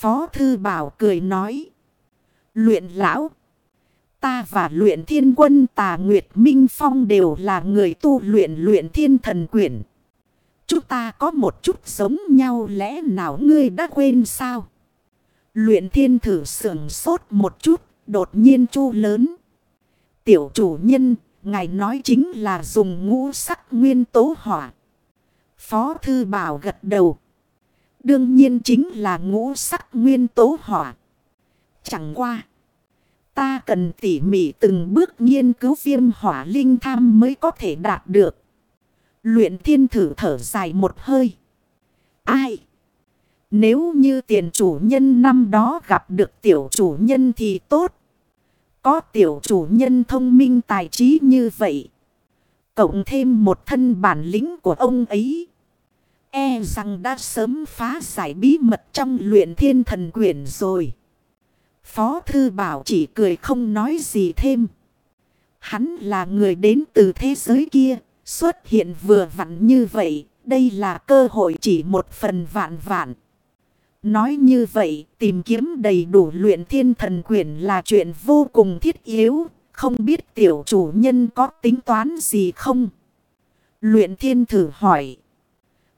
Phó Thư Bảo cười nói. Luyện lão. Ta và luyện thiên quân tà Nguyệt Minh Phong đều là người tu luyện luyện thiên thần quyển. Chúng ta có một chút giống nhau lẽ nào ngươi đã quên sao? Luyện thiên thử sưởng sốt một chút, đột nhiên chu lớn. Tiểu chủ nhân, ngài nói chính là dùng ngũ sắc nguyên tố hỏa. Phó thư bảo gật đầu. Đương nhiên chính là ngũ sắc nguyên tố hỏa. Chẳng qua. Ta cần tỉ mỉ từng bước nghiên cứu viêm hỏa linh tham mới có thể đạt được. Luyện thiên thử thở dài một hơi. Ai? Nếu như tiền chủ nhân năm đó gặp được tiểu chủ nhân thì tốt. Có tiểu chủ nhân thông minh tài trí như vậy. Cộng thêm một thân bản lĩnh của ông ấy. E rằng đã sớm phá giải bí mật trong luyện thiên thần quyển rồi. Phó Thư Bảo chỉ cười không nói gì thêm. Hắn là người đến từ thế giới kia, xuất hiện vừa vặn như vậy, đây là cơ hội chỉ một phần vạn vạn. Nói như vậy, tìm kiếm đầy đủ luyện thiên thần quyển là chuyện vô cùng thiết yếu, không biết tiểu chủ nhân có tính toán gì không? Luyện thiên thử hỏi.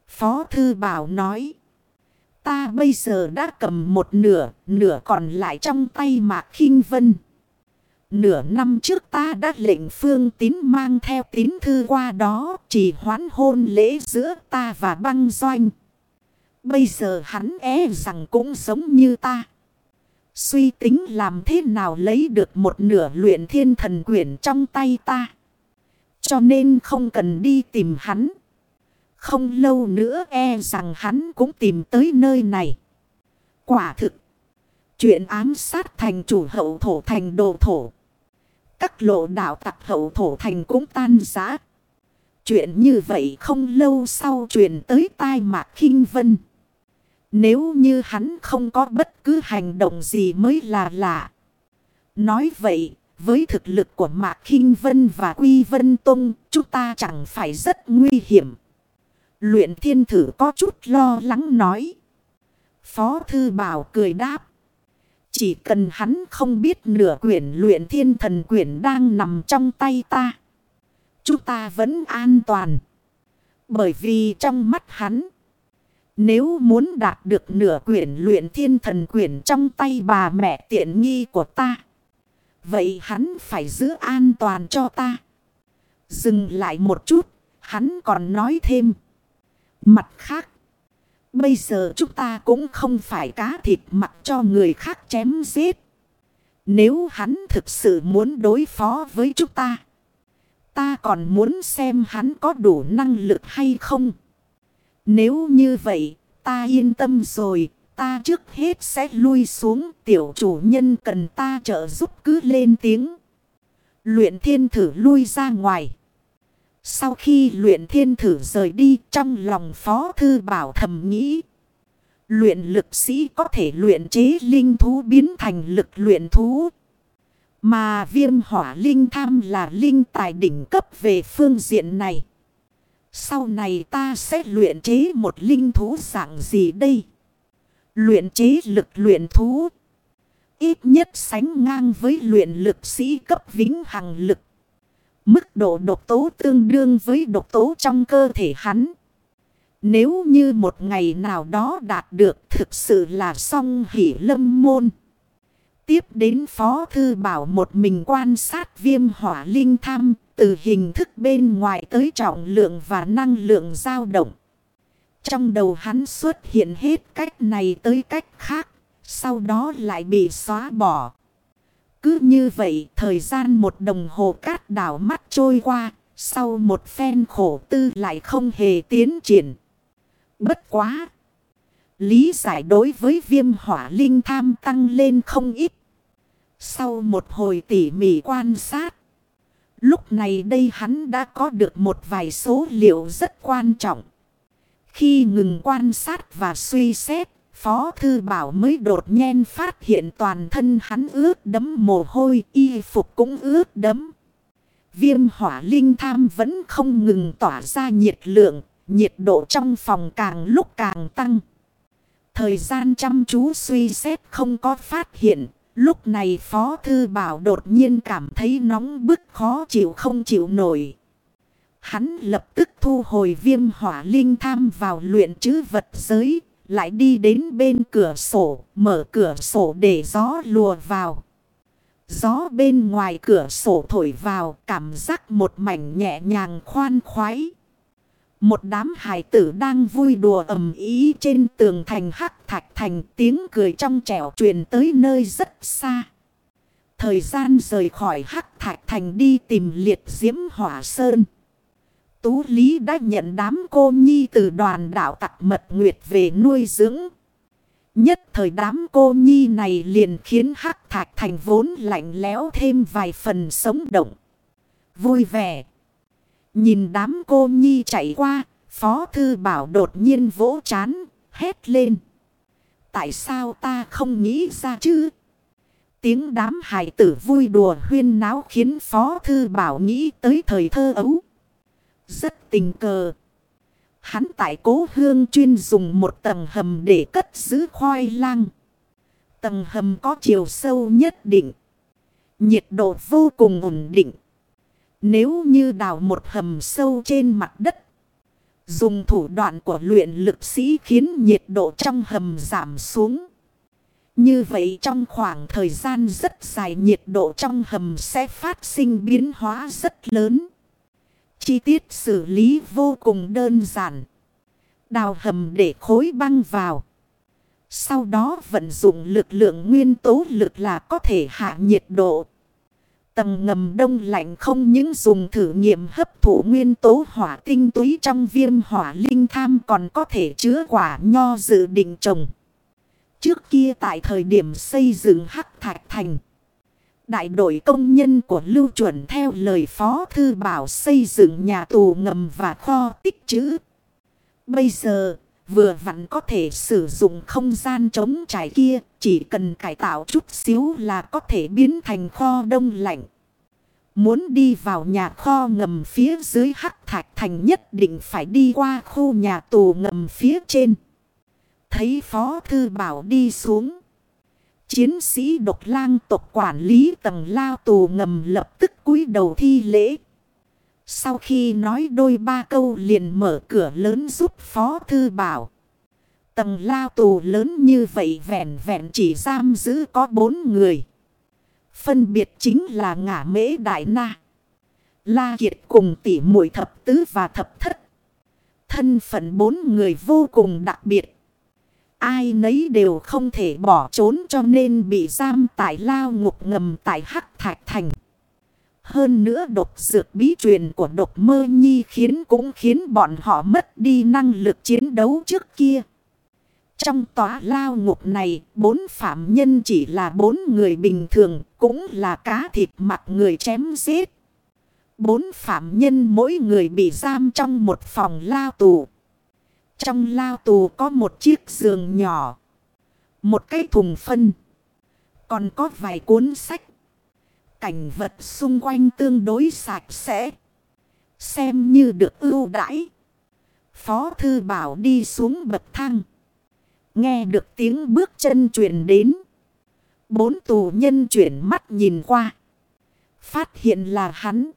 Phó Thư Bảo nói. Ta bây giờ đã cầm một nửa, nửa còn lại trong tay Mạc khinh Vân. Nửa năm trước ta đã lệnh phương tín mang theo tín thư qua đó chỉ hoán hôn lễ giữa ta và băng doanh. Bây giờ hắn é e rằng cũng giống như ta. Suy tính làm thế nào lấy được một nửa luyện thiên thần quyển trong tay ta. Cho nên không cần đi tìm hắn. Không lâu nữa e rằng hắn cũng tìm tới nơi này. Quả thực. Chuyện ám sát thành chủ hậu thổ thành đồ thổ. Các lộ đạo tặc hậu thổ thành cũng tan giá. Chuyện như vậy không lâu sau truyền tới tai mạc khinh vân. Nếu như hắn không có bất cứ hành động gì mới là lạ. Nói vậy, với thực lực của Mạc khinh Vân và Quy Vân Tông, chúng ta chẳng phải rất nguy hiểm. Luyện thiên thử có chút lo lắng nói. Phó thư bảo cười đáp. Chỉ cần hắn không biết nửa quyển luyện thiên thần quyển đang nằm trong tay ta. Chúng ta vẫn an toàn. Bởi vì trong mắt hắn. Nếu muốn đạt được nửa quyển luyện thiên thần quyển trong tay bà mẹ tiện nghi của ta. Vậy hắn phải giữ an toàn cho ta. Dừng lại một chút. Hắn còn nói thêm. Mặt khác. Bây giờ chúng ta cũng không phải cá thịt mặt cho người khác chém giết. Nếu hắn thực sự muốn đối phó với chúng ta. Ta còn muốn xem hắn có đủ năng lực hay không. Nếu như vậy, ta yên tâm rồi. Ta trước hết sẽ lui xuống tiểu chủ nhân cần ta trợ giúp cứ lên tiếng. Luyện thiên thử lui ra ngoài. Sau khi luyện thiên thử rời đi trong lòng phó thư bảo thầm nghĩ. Luyện lực sĩ có thể luyện chế linh thú biến thành lực luyện thú. Mà viêm hỏa linh tham là linh tài đỉnh cấp về phương diện này. Sau này ta sẽ luyện chế một linh thú dạng gì đây? Luyện chế lực luyện thú. Ít nhất sánh ngang với luyện lực sĩ cấp vĩnh hằng lực. Mức độ độc tố tương đương với độc tố trong cơ thể hắn. Nếu như một ngày nào đó đạt được thực sự là song hỷ lâm môn. Tiếp đến Phó Thư Bảo một mình quan sát viêm hỏa linh tham từ hình thức bên ngoài tới trọng lượng và năng lượng dao động. Trong đầu hắn xuất hiện hết cách này tới cách khác, sau đó lại bị xóa bỏ. Cứ như vậy thời gian một đồng hồ cát đảo mắt trôi qua. Sau một phen khổ tư lại không hề tiến triển. Bất quá. Lý giải đối với viêm hỏa linh tham tăng lên không ít. Sau một hồi tỉ mỉ quan sát. Lúc này đây hắn đã có được một vài số liệu rất quan trọng. Khi ngừng quan sát và suy xét, Phó Thư Bảo mới đột nhiên phát hiện toàn thân hắn ướt đấm mồ hôi, y phục cũng ướt đấm. Viêm hỏa linh tham vẫn không ngừng tỏa ra nhiệt lượng, nhiệt độ trong phòng càng lúc càng tăng. Thời gian chăm chú suy xét không có phát hiện. Lúc này Phó Thư Bảo đột nhiên cảm thấy nóng bức khó chịu không chịu nổi. Hắn lập tức thu hồi viêm hỏa linh tham vào luyện chứ vật giới. Lại đi đến bên cửa sổ, mở cửa sổ để gió lùa vào. Gió bên ngoài cửa sổ thổi vào, cảm giác một mảnh nhẹ nhàng khoan khoái. Một đám hải tử đang vui đùa ầm ý trên tường thành hắc thạch thành tiếng cười trong trẻo truyền tới nơi rất xa. Thời gian rời khỏi hắc thạch thành đi tìm liệt diễm hỏa sơn. Tú Lý đã nhận đám cô nhi từ đoàn đạo tặc mật nguyệt về nuôi dưỡng. Nhất thời đám cô nhi này liền khiến hắc thạch thành vốn lạnh lẽo thêm vài phần sống động. Vui vẻ. Nhìn đám cô nhi chạy qua, Phó Thư Bảo đột nhiên vỗ chán, hét lên. Tại sao ta không nghĩ ra chứ? Tiếng đám hải tử vui đùa huyên náo khiến Phó Thư Bảo nghĩ tới thời thơ ấu. Rất tình cờ. Hắn tại cố hương chuyên dùng một tầng hầm để cất giữ khoai lang. Tầng hầm có chiều sâu nhất định. Nhiệt độ vô cùng ổn định. Nếu như đào một hầm sâu trên mặt đất. Dùng thủ đoạn của luyện lực sĩ khiến nhiệt độ trong hầm giảm xuống. Như vậy trong khoảng thời gian rất dài nhiệt độ trong hầm sẽ phát sinh biến hóa rất lớn. Chi tiết xử lý vô cùng đơn giản. Đào hầm để khối băng vào. Sau đó vận dụng lực lượng nguyên tố lực là có thể hạ nhiệt độ. Tầng ngầm đông lạnh không những dùng thử nghiệm hấp thụ nguyên tố hỏa tinh túy trong viêm hỏa linh tham còn có thể chứa quả nho dự định trồng. Trước kia tại thời điểm xây dựng hắc thạch thành. Đại đội công nhân của Lưu Chuẩn theo lời Phó Thư Bảo xây dựng nhà tù ngầm và kho tích trữ. Bây giờ, vừa vặn có thể sử dụng không gian chống trải kia, chỉ cần cải tạo chút xíu là có thể biến thành kho đông lạnh. Muốn đi vào nhà kho ngầm phía dưới hắc thạch thành nhất định phải đi qua khu nhà tù ngầm phía trên. Thấy Phó Thư Bảo đi xuống. Chiến sĩ độc lang tộc quản lý tầng lao tù ngầm lập tức cúi đầu thi lễ. Sau khi nói đôi ba câu liền mở cửa lớn giúp Phó Thư Bảo. Tầng lao tù lớn như vậy vẹn vẹn chỉ giam giữ có bốn người. Phân biệt chính là ngả mễ đại na. La Kiệt cùng tỷ muội thập tứ và thập thất. Thân phận bốn người vô cùng đặc biệt. Ai nấy đều không thể bỏ trốn cho nên bị giam tại lao ngục ngầm tại Hắc Thạch Thành. Hơn nữa độc dược bí truyền của độc mơ nhi khiến cũng khiến bọn họ mất đi năng lực chiến đấu trước kia. Trong tòa lao ngục này, bốn phạm nhân chỉ là bốn người bình thường, cũng là cá thịt mặt người chém giết. Bốn phạm nhân mỗi người bị giam trong một phòng lao tù. Trong lao tù có một chiếc giường nhỏ. Một cái thùng phân. Còn có vài cuốn sách. Cảnh vật xung quanh tương đối sạch sẽ. Xem như được ưu đãi. Phó thư bảo đi xuống bậc thang. Nghe được tiếng bước chân chuyển đến. Bốn tù nhân chuyển mắt nhìn qua. Phát hiện là hắn.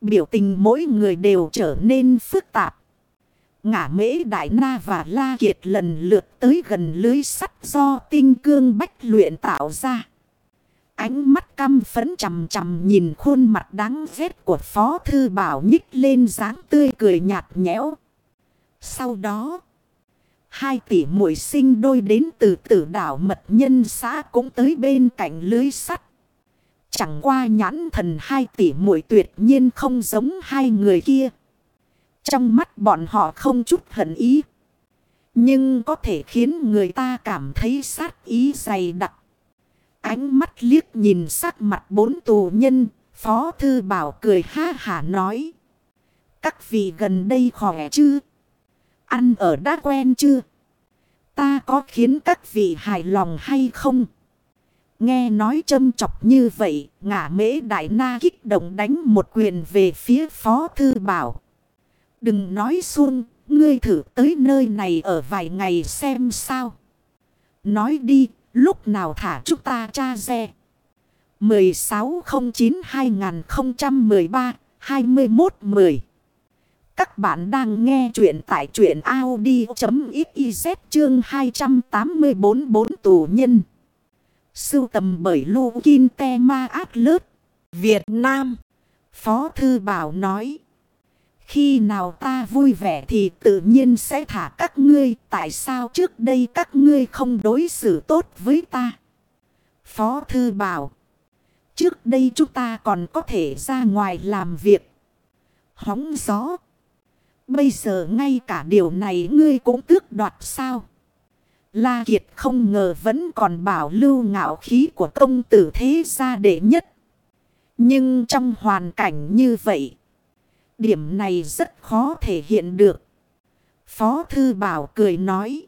Biểu tình mỗi người đều trở nên phức tạp. Ngã mễ đại na và la kiệt lần lượt tới gần lưới sắt do tinh cương bách luyện tạo ra. Ánh mắt căm phấn chầm chầm nhìn khuôn mặt đáng ghét của Phó Thư Bảo nhích lên dáng tươi cười nhạt nhẽo. Sau đó, hai tỷ muội sinh đôi đến từ tử đảo mật nhân xã cũng tới bên cạnh lưới sắt. Chẳng qua nhãn thần hai tỷ muội tuyệt nhiên không giống hai người kia. Trong mắt bọn họ không chút hận ý. Nhưng có thể khiến người ta cảm thấy sát ý dày đặc. Ánh mắt liếc nhìn sắc mặt bốn tù nhân. Phó Thư Bảo cười ha hả nói. Các vị gần đây khỏe chứ? Ăn ở đã quen chưa? Ta có khiến các vị hài lòng hay không? Nghe nói châm chọc như vậy, ngả mễ đại na kích động đánh một quyền về phía Phó Thư Bảo. Đừng nói xuông, ngươi thử tới nơi này ở vài ngày xem sao. Nói đi, lúc nào thả chúng ta cha xe. 1609-2013-2110 Các bạn đang nghe chuyện tại chuyện Audi.xyz chương 284 tù nhân. Sưu tầm bởi Lô Kinh Te Ma Át Lớt, Việt Nam. Phó Thư Bảo nói. Khi nào ta vui vẻ thì tự nhiên sẽ thả các ngươi. Tại sao trước đây các ngươi không đối xử tốt với ta? Phó Thư Bảo. Trước đây chúng ta còn có thể ra ngoài làm việc. Hóng gió. Bây giờ ngay cả điều này ngươi cũng tước đoạt sao? La Kiệt không ngờ vẫn còn bảo lưu ngạo khí của công tử thế gia đệ nhất. Nhưng trong hoàn cảnh như vậy, điểm này rất khó thể hiện được. Phó Thư Bảo cười nói,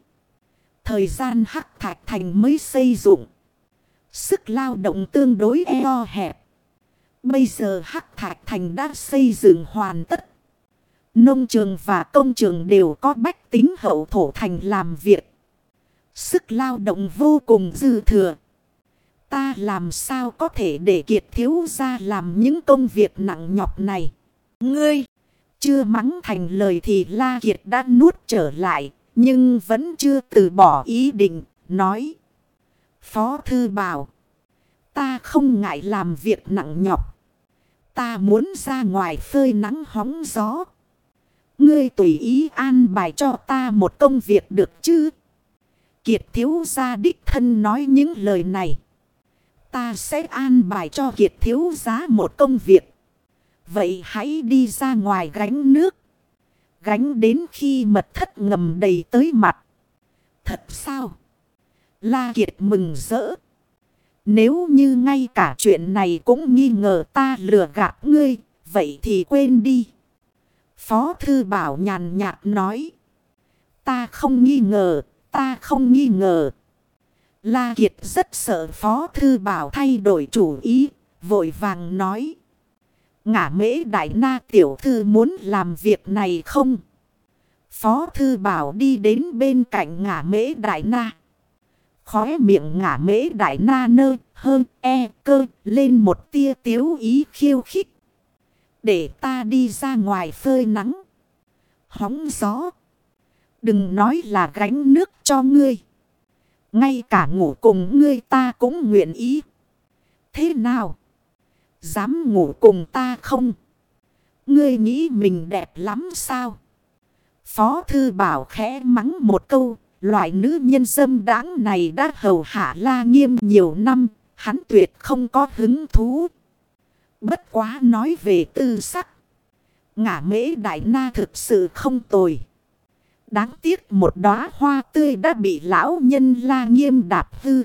thời gian hắc thạch thành mới xây dựng. Sức lao động tương đối eo hẹp. Bây giờ hắc thạch thành đã xây dựng hoàn tất. Nông trường và công trường đều có bách tính hậu thổ thành làm việc. Sức lao động vô cùng dư thừa. Ta làm sao có thể để kiệt thiếu ra làm những công việc nặng nhọc này. Ngươi, chưa mắng thành lời thì La Kiệt đã nuốt trở lại. Nhưng vẫn chưa từ bỏ ý định, nói. Phó Thư bảo. Ta không ngại làm việc nặng nhọc. Ta muốn ra ngoài phơi nắng hóng gió. Ngươi tùy ý an bài cho ta một công việc được chứ? Kiệt thiếu gia đích thân nói những lời này. Ta sẽ an bài cho Kiệt thiếu giá một công việc. Vậy hãy đi ra ngoài gánh nước. Gánh đến khi mật thất ngầm đầy tới mặt. Thật sao? La Kiệt mừng rỡ. Nếu như ngay cả chuyện này cũng nghi ngờ ta lừa gạt ngươi, vậy thì quên đi. Phó Thư Bảo nhàn nhạt nói. Ta không nghi ngờ, ta không nghi ngờ. La Kiệt rất sợ Phó Thư Bảo thay đổi chủ ý, vội vàng nói. Ngã mễ đại na tiểu thư muốn làm việc này không? Phó Thư Bảo đi đến bên cạnh ngã mễ đại na. Khóe miệng ngả mễ đại na nơ hơn e cơ, lên một tia tiếu ý khiêu khích. Để ta đi ra ngoài phơi nắng. Hóng gió. Đừng nói là gánh nước cho ngươi. Ngay cả ngủ cùng ngươi ta cũng nguyện ý. Thế nào? Dám ngủ cùng ta không? Ngươi nghĩ mình đẹp lắm sao? Phó thư bảo khẽ mắng một câu Loại nữ nhân dâm đáng này đã hầu hạ la nghiêm nhiều năm, hắn tuyệt không có hứng thú. Bất quá nói về tư sắc. Ngã mễ đại na thực sự không tồi. Đáng tiếc một đóa hoa tươi đã bị lão nhân la nghiêm đạp hư.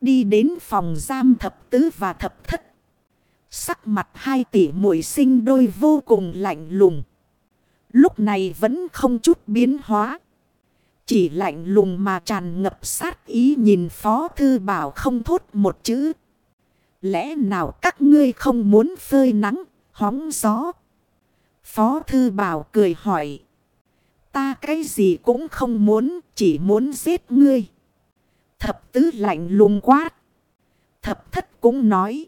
Đi đến phòng giam thập tứ và thập thất. Sắc mặt hai tỷ muội sinh đôi vô cùng lạnh lùng. Lúc này vẫn không chút biến hóa. Chỉ lạnh lùng mà tràn ngập sát ý nhìn Phó Thư Bảo không thốt một chữ. Lẽ nào các ngươi không muốn phơi nắng, hóng gió? Phó Thư Bảo cười hỏi. Ta cái gì cũng không muốn, chỉ muốn giết ngươi. Thập tứ lạnh lùng quát. Thập thất cũng nói.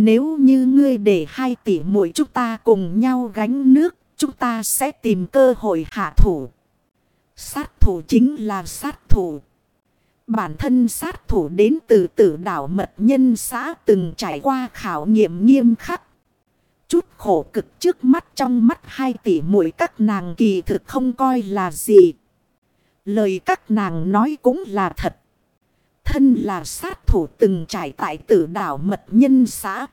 Nếu như ngươi để hai tỷ muội chúng ta cùng nhau gánh nước, chúng ta sẽ tìm cơ hội hạ thủ. Sát thủ chính là sát thủ. Bản thân sát thủ đến từ tử đảo mật nhân xã từng trải qua khảo nghiệm nghiêm khắc. Chút khổ cực trước mắt trong mắt hai tỷ muội các nàng kỳ thực không coi là gì. Lời các nàng nói cũng là thật. Thân là sát thủ từng trải tại tử đảo mật nhân xã.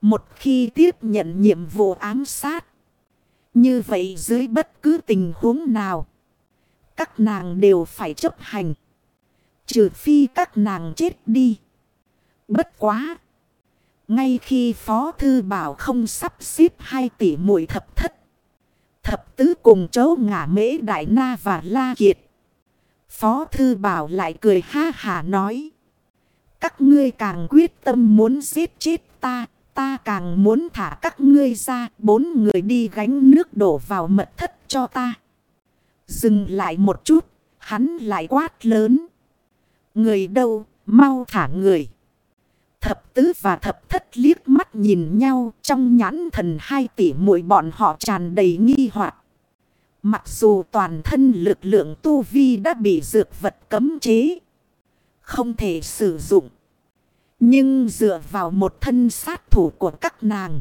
Một khi tiếp nhận nhiệm vụ ám sát. Như vậy dưới bất cứ tình huống nào. Các nàng đều phải chấp hành. Trừ phi các nàng chết đi. Bất quá. Ngay khi Phó Thư Bảo không sắp xếp hai tỷ muội thập thất. Thập tứ cùng chấu ngả mễ đại na và la kiệt. Phó Thư Bảo lại cười ha hà nói. Các ngươi càng quyết tâm muốn giết chết ta. Ta càng muốn thả các ngươi ra. Bốn người đi gánh nước đổ vào mật thất cho ta. Dừng lại một chút, hắn lại quát lớn. Người đâu, mau thả người. Thập tứ và thập thất liếc mắt nhìn nhau trong nhãn thần hai tỷ muội bọn họ tràn đầy nghi hoặc. Mặc dù toàn thân lực lượng tu vi đã bị dược vật cấm chế. Không thể sử dụng. Nhưng dựa vào một thân sát thủ của các nàng.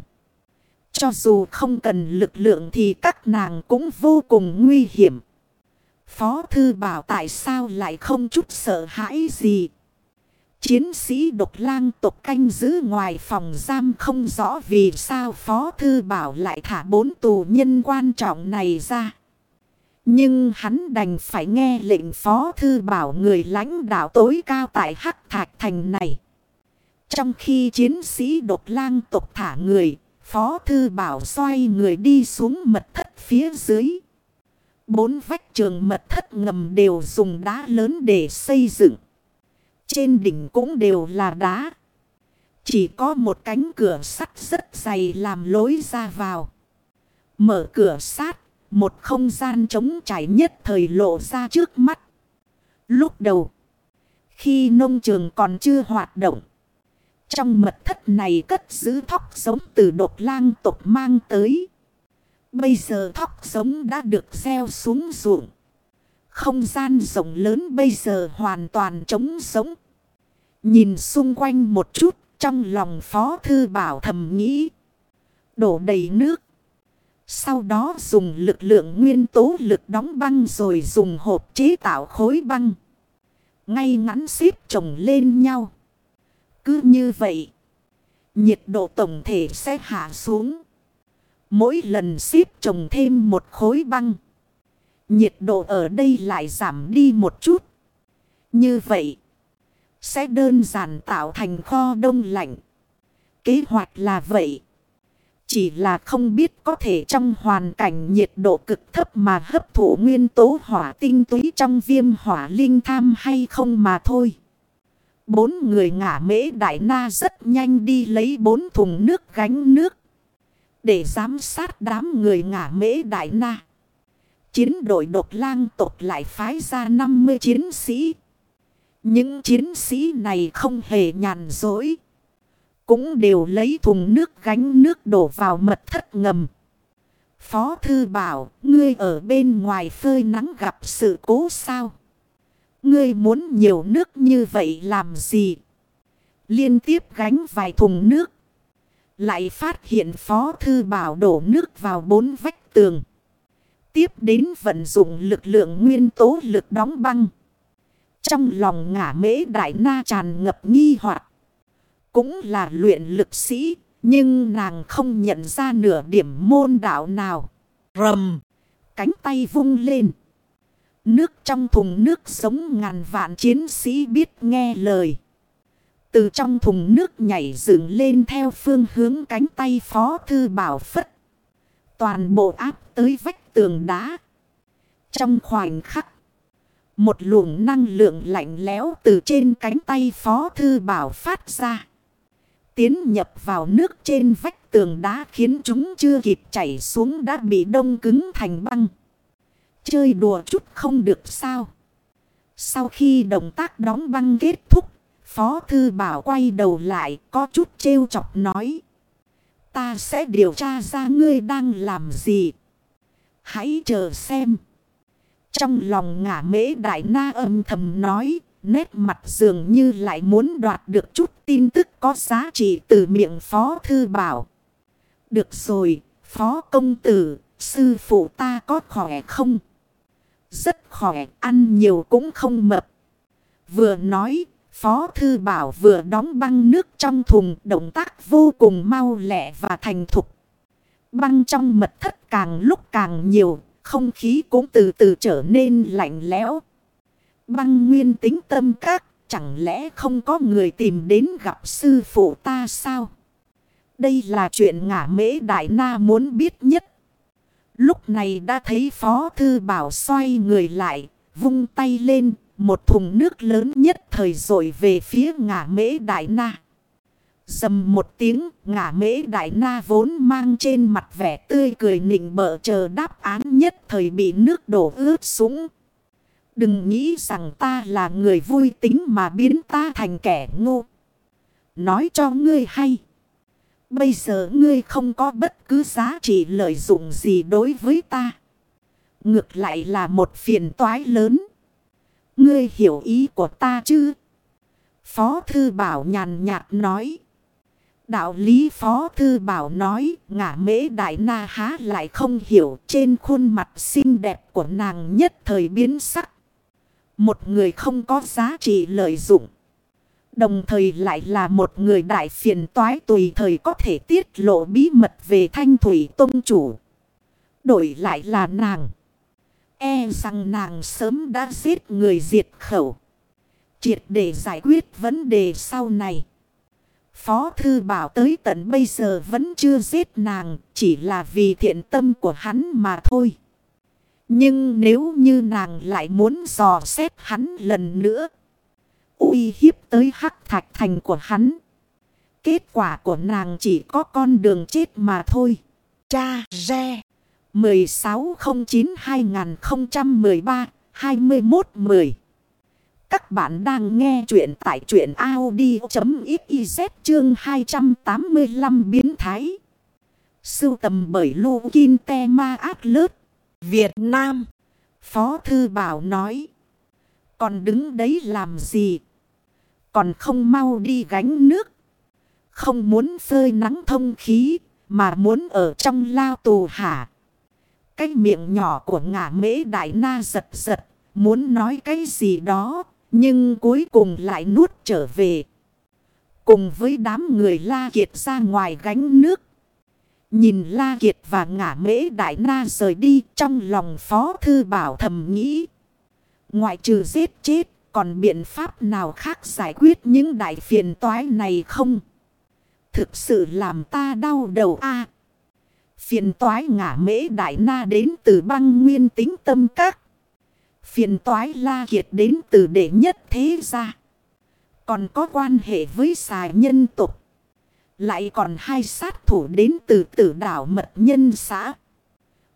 Cho dù không cần lực lượng thì các nàng cũng vô cùng nguy hiểm. Phó thư bảo tại sao lại không chút sợ hãi gì. Chiến sĩ độc lang tộc canh giữ ngoài phòng giam không rõ vì sao Phó Thư Bảo lại thả bốn tù nhân quan trọng này ra. Nhưng hắn đành phải nghe lệnh Phó Thư Bảo người lãnh đạo tối cao tại Hắc Thạch Thành này. Trong khi chiến sĩ đột lang tộc thả người, Phó Thư Bảo xoay người đi xuống mật thất phía dưới. Bốn vách trường mật thất ngầm đều dùng đá lớn để xây dựng. Trên đỉnh cũng đều là đá. Chỉ có một cánh cửa sắt rất dày làm lối ra vào. Mở cửa sát, một không gian trống trải nhất thời lộ ra trước mắt. Lúc đầu, khi nông trường còn chưa hoạt động, trong mật thất này cất giữ thóc sống từ đột lang tộc mang tới. Bây giờ thóc sống đã được gieo xuống ruộng. Không gian rộng lớn bây giờ hoàn toàn trống sống. Nhìn xung quanh một chút trong lòng phó thư bảo thầm nghĩ. Đổ đầy nước. Sau đó dùng lực lượng nguyên tố lực đóng băng rồi dùng hộp chế tạo khối băng. Ngay ngắn xếp chồng lên nhau. Cứ như vậy. Nhiệt độ tổng thể sẽ hạ xuống. Mỗi lần xếp chồng thêm một khối băng. Nhiệt độ ở đây lại giảm đi một chút. Như vậy. Sẽ đơn giản tạo thành kho đông lạnh. Kế hoạch là vậy. Chỉ là không biết có thể trong hoàn cảnh nhiệt độ cực thấp mà hấp thụ nguyên tố hỏa tinh túy trong viêm hỏa linh tham hay không mà thôi. Bốn người ngả mễ đại na rất nhanh đi lấy bốn thùng nước gánh nước. Để giám sát đám người ngả mễ đại na. Chiến đội đột lang tộc lại phái ra 50 chiến sĩ. Những chiến sĩ này không hề nhàn dối. Cũng đều lấy thùng nước gánh nước đổ vào mật thất ngầm. Phó thư bảo, ngươi ở bên ngoài phơi nắng gặp sự cố sao? Ngươi muốn nhiều nước như vậy làm gì? Liên tiếp gánh vài thùng nước. Lại phát hiện Phó Thư Bảo đổ nước vào bốn vách tường. Tiếp đến vận dụng lực lượng nguyên tố lực đóng băng. Trong lòng ngả mễ đại na tràn ngập nghi hoặc cũng là luyện lực sĩ. Nhưng nàng không nhận ra nửa điểm môn đạo nào. Rầm. Cánh tay vung lên. Nước trong thùng nước sống ngàn vạn chiến sĩ biết nghe lời. Từ trong thùng nước nhảy dựng lên theo phương hướng cánh tay phó thư bảo phất. Toàn bộ áp tới vách tường đá. Trong khoảnh khắc. Một luồng năng lượng lạnh lẽo từ trên cánh tay phó thư bảo phát ra. Tiến nhập vào nước trên vách tường đá khiến chúng chưa kịp chảy xuống đã bị đông cứng thành băng. Chơi đùa chút không được sao. Sau khi động tác đóng băng kết thúc, Phó Thư Bảo quay đầu lại có chút trêu chọc nói. Ta sẽ điều tra ra ngươi đang làm gì. Hãy chờ xem. Trong lòng ngả mễ đại na âm thầm nói. Nét mặt dường như lại muốn đoạt được chút tin tức có giá trị từ miệng Phó Thư Bảo. Được rồi, Phó Công Tử, sư phụ ta có khỏe không? Rất khỏe, ăn nhiều cũng không mập. Vừa nói, Phó Thư Bảo vừa đóng băng nước trong thùng động tác vô cùng mau lẹ và thành thục. Băng trong mật thất càng lúc càng nhiều, không khí cũng từ từ trở nên lạnh lẽo. Băng nguyên tính tâm các, chẳng lẽ không có người tìm đến gặp sư phụ ta sao? Đây là chuyện ngả mễ đại na muốn biết nhất. Lúc này đã thấy Phó Thư Bảo xoay người lại, vung tay lên, một thùng nước lớn nhất thời rồi về phía ngả mễ đại na. Dầm một tiếng, ngả mễ đại na vốn mang trên mặt vẻ tươi cười nịnh bợ chờ đáp án nhất thời bị nước đổ ướt sũng. Đừng nghĩ rằng ta là người vui tính mà biến ta thành kẻ ngu. Nói cho ngươi hay. Bây giờ ngươi không có bất cứ giá trị lợi dụng gì đối với ta. Ngược lại là một phiền toái lớn. Ngươi hiểu ý của ta chứ? Phó Thư Bảo nhàn nhạt nói. Đạo lý Phó Thư Bảo nói, ngả mễ đại na há lại không hiểu trên khuôn mặt xinh đẹp của nàng nhất thời biến sắc. Một người không có giá trị lợi dụng. Đồng thời lại là một người đại phiền toái tùy thời có thể tiết lộ bí mật về thanh thủy tông chủ. Đổi lại là nàng. E rằng nàng sớm đã giết người diệt khẩu. Triệt để giải quyết vấn đề sau này. Phó thư bảo tới tận bây giờ vẫn chưa giết nàng. Chỉ là vì thiện tâm của hắn mà thôi. Nhưng nếu như nàng lại muốn dò xét hắn lần nữa. uy hiếp tới hắc thạch thành của hắn. Kết quả của nàng chỉ có con đường chết mà thôi. Cha Re 1609-2013-2110 Các bạn đang nghe chuyện tại chuyện Audi.xyz chương 285 biến thái. Sưu tầm bởi Lô Kinh Atlas Ma Át Lớt, Việt Nam. Phó Thư Bảo nói. Còn đứng đấy làm gì? Còn không mau đi gánh nước. Không muốn phơi nắng thông khí, mà muốn ở trong lao tù hả? Cái miệng nhỏ của ngả mễ đại na giật giật. Muốn nói cái gì đó. Nhưng cuối cùng lại nuốt trở về. Cùng với đám người La Kiệt ra ngoài gánh nước. Nhìn La Kiệt và ngả mễ đại na rời đi, trong lòng phó thư bảo thầm nghĩ. Ngoại trừ giết chết, còn biện pháp nào khác giải quyết những đại phiền toái này không? Thực sự làm ta đau đầu a Phiền toái ngả mễ đại na đến từ băng nguyên tính tâm các. Phiền toái la kiệt đến từ đệ nhất thế gia. Còn có quan hệ với xài nhân tục. Lại còn hai sát thủ đến từ tử đảo mật nhân xã.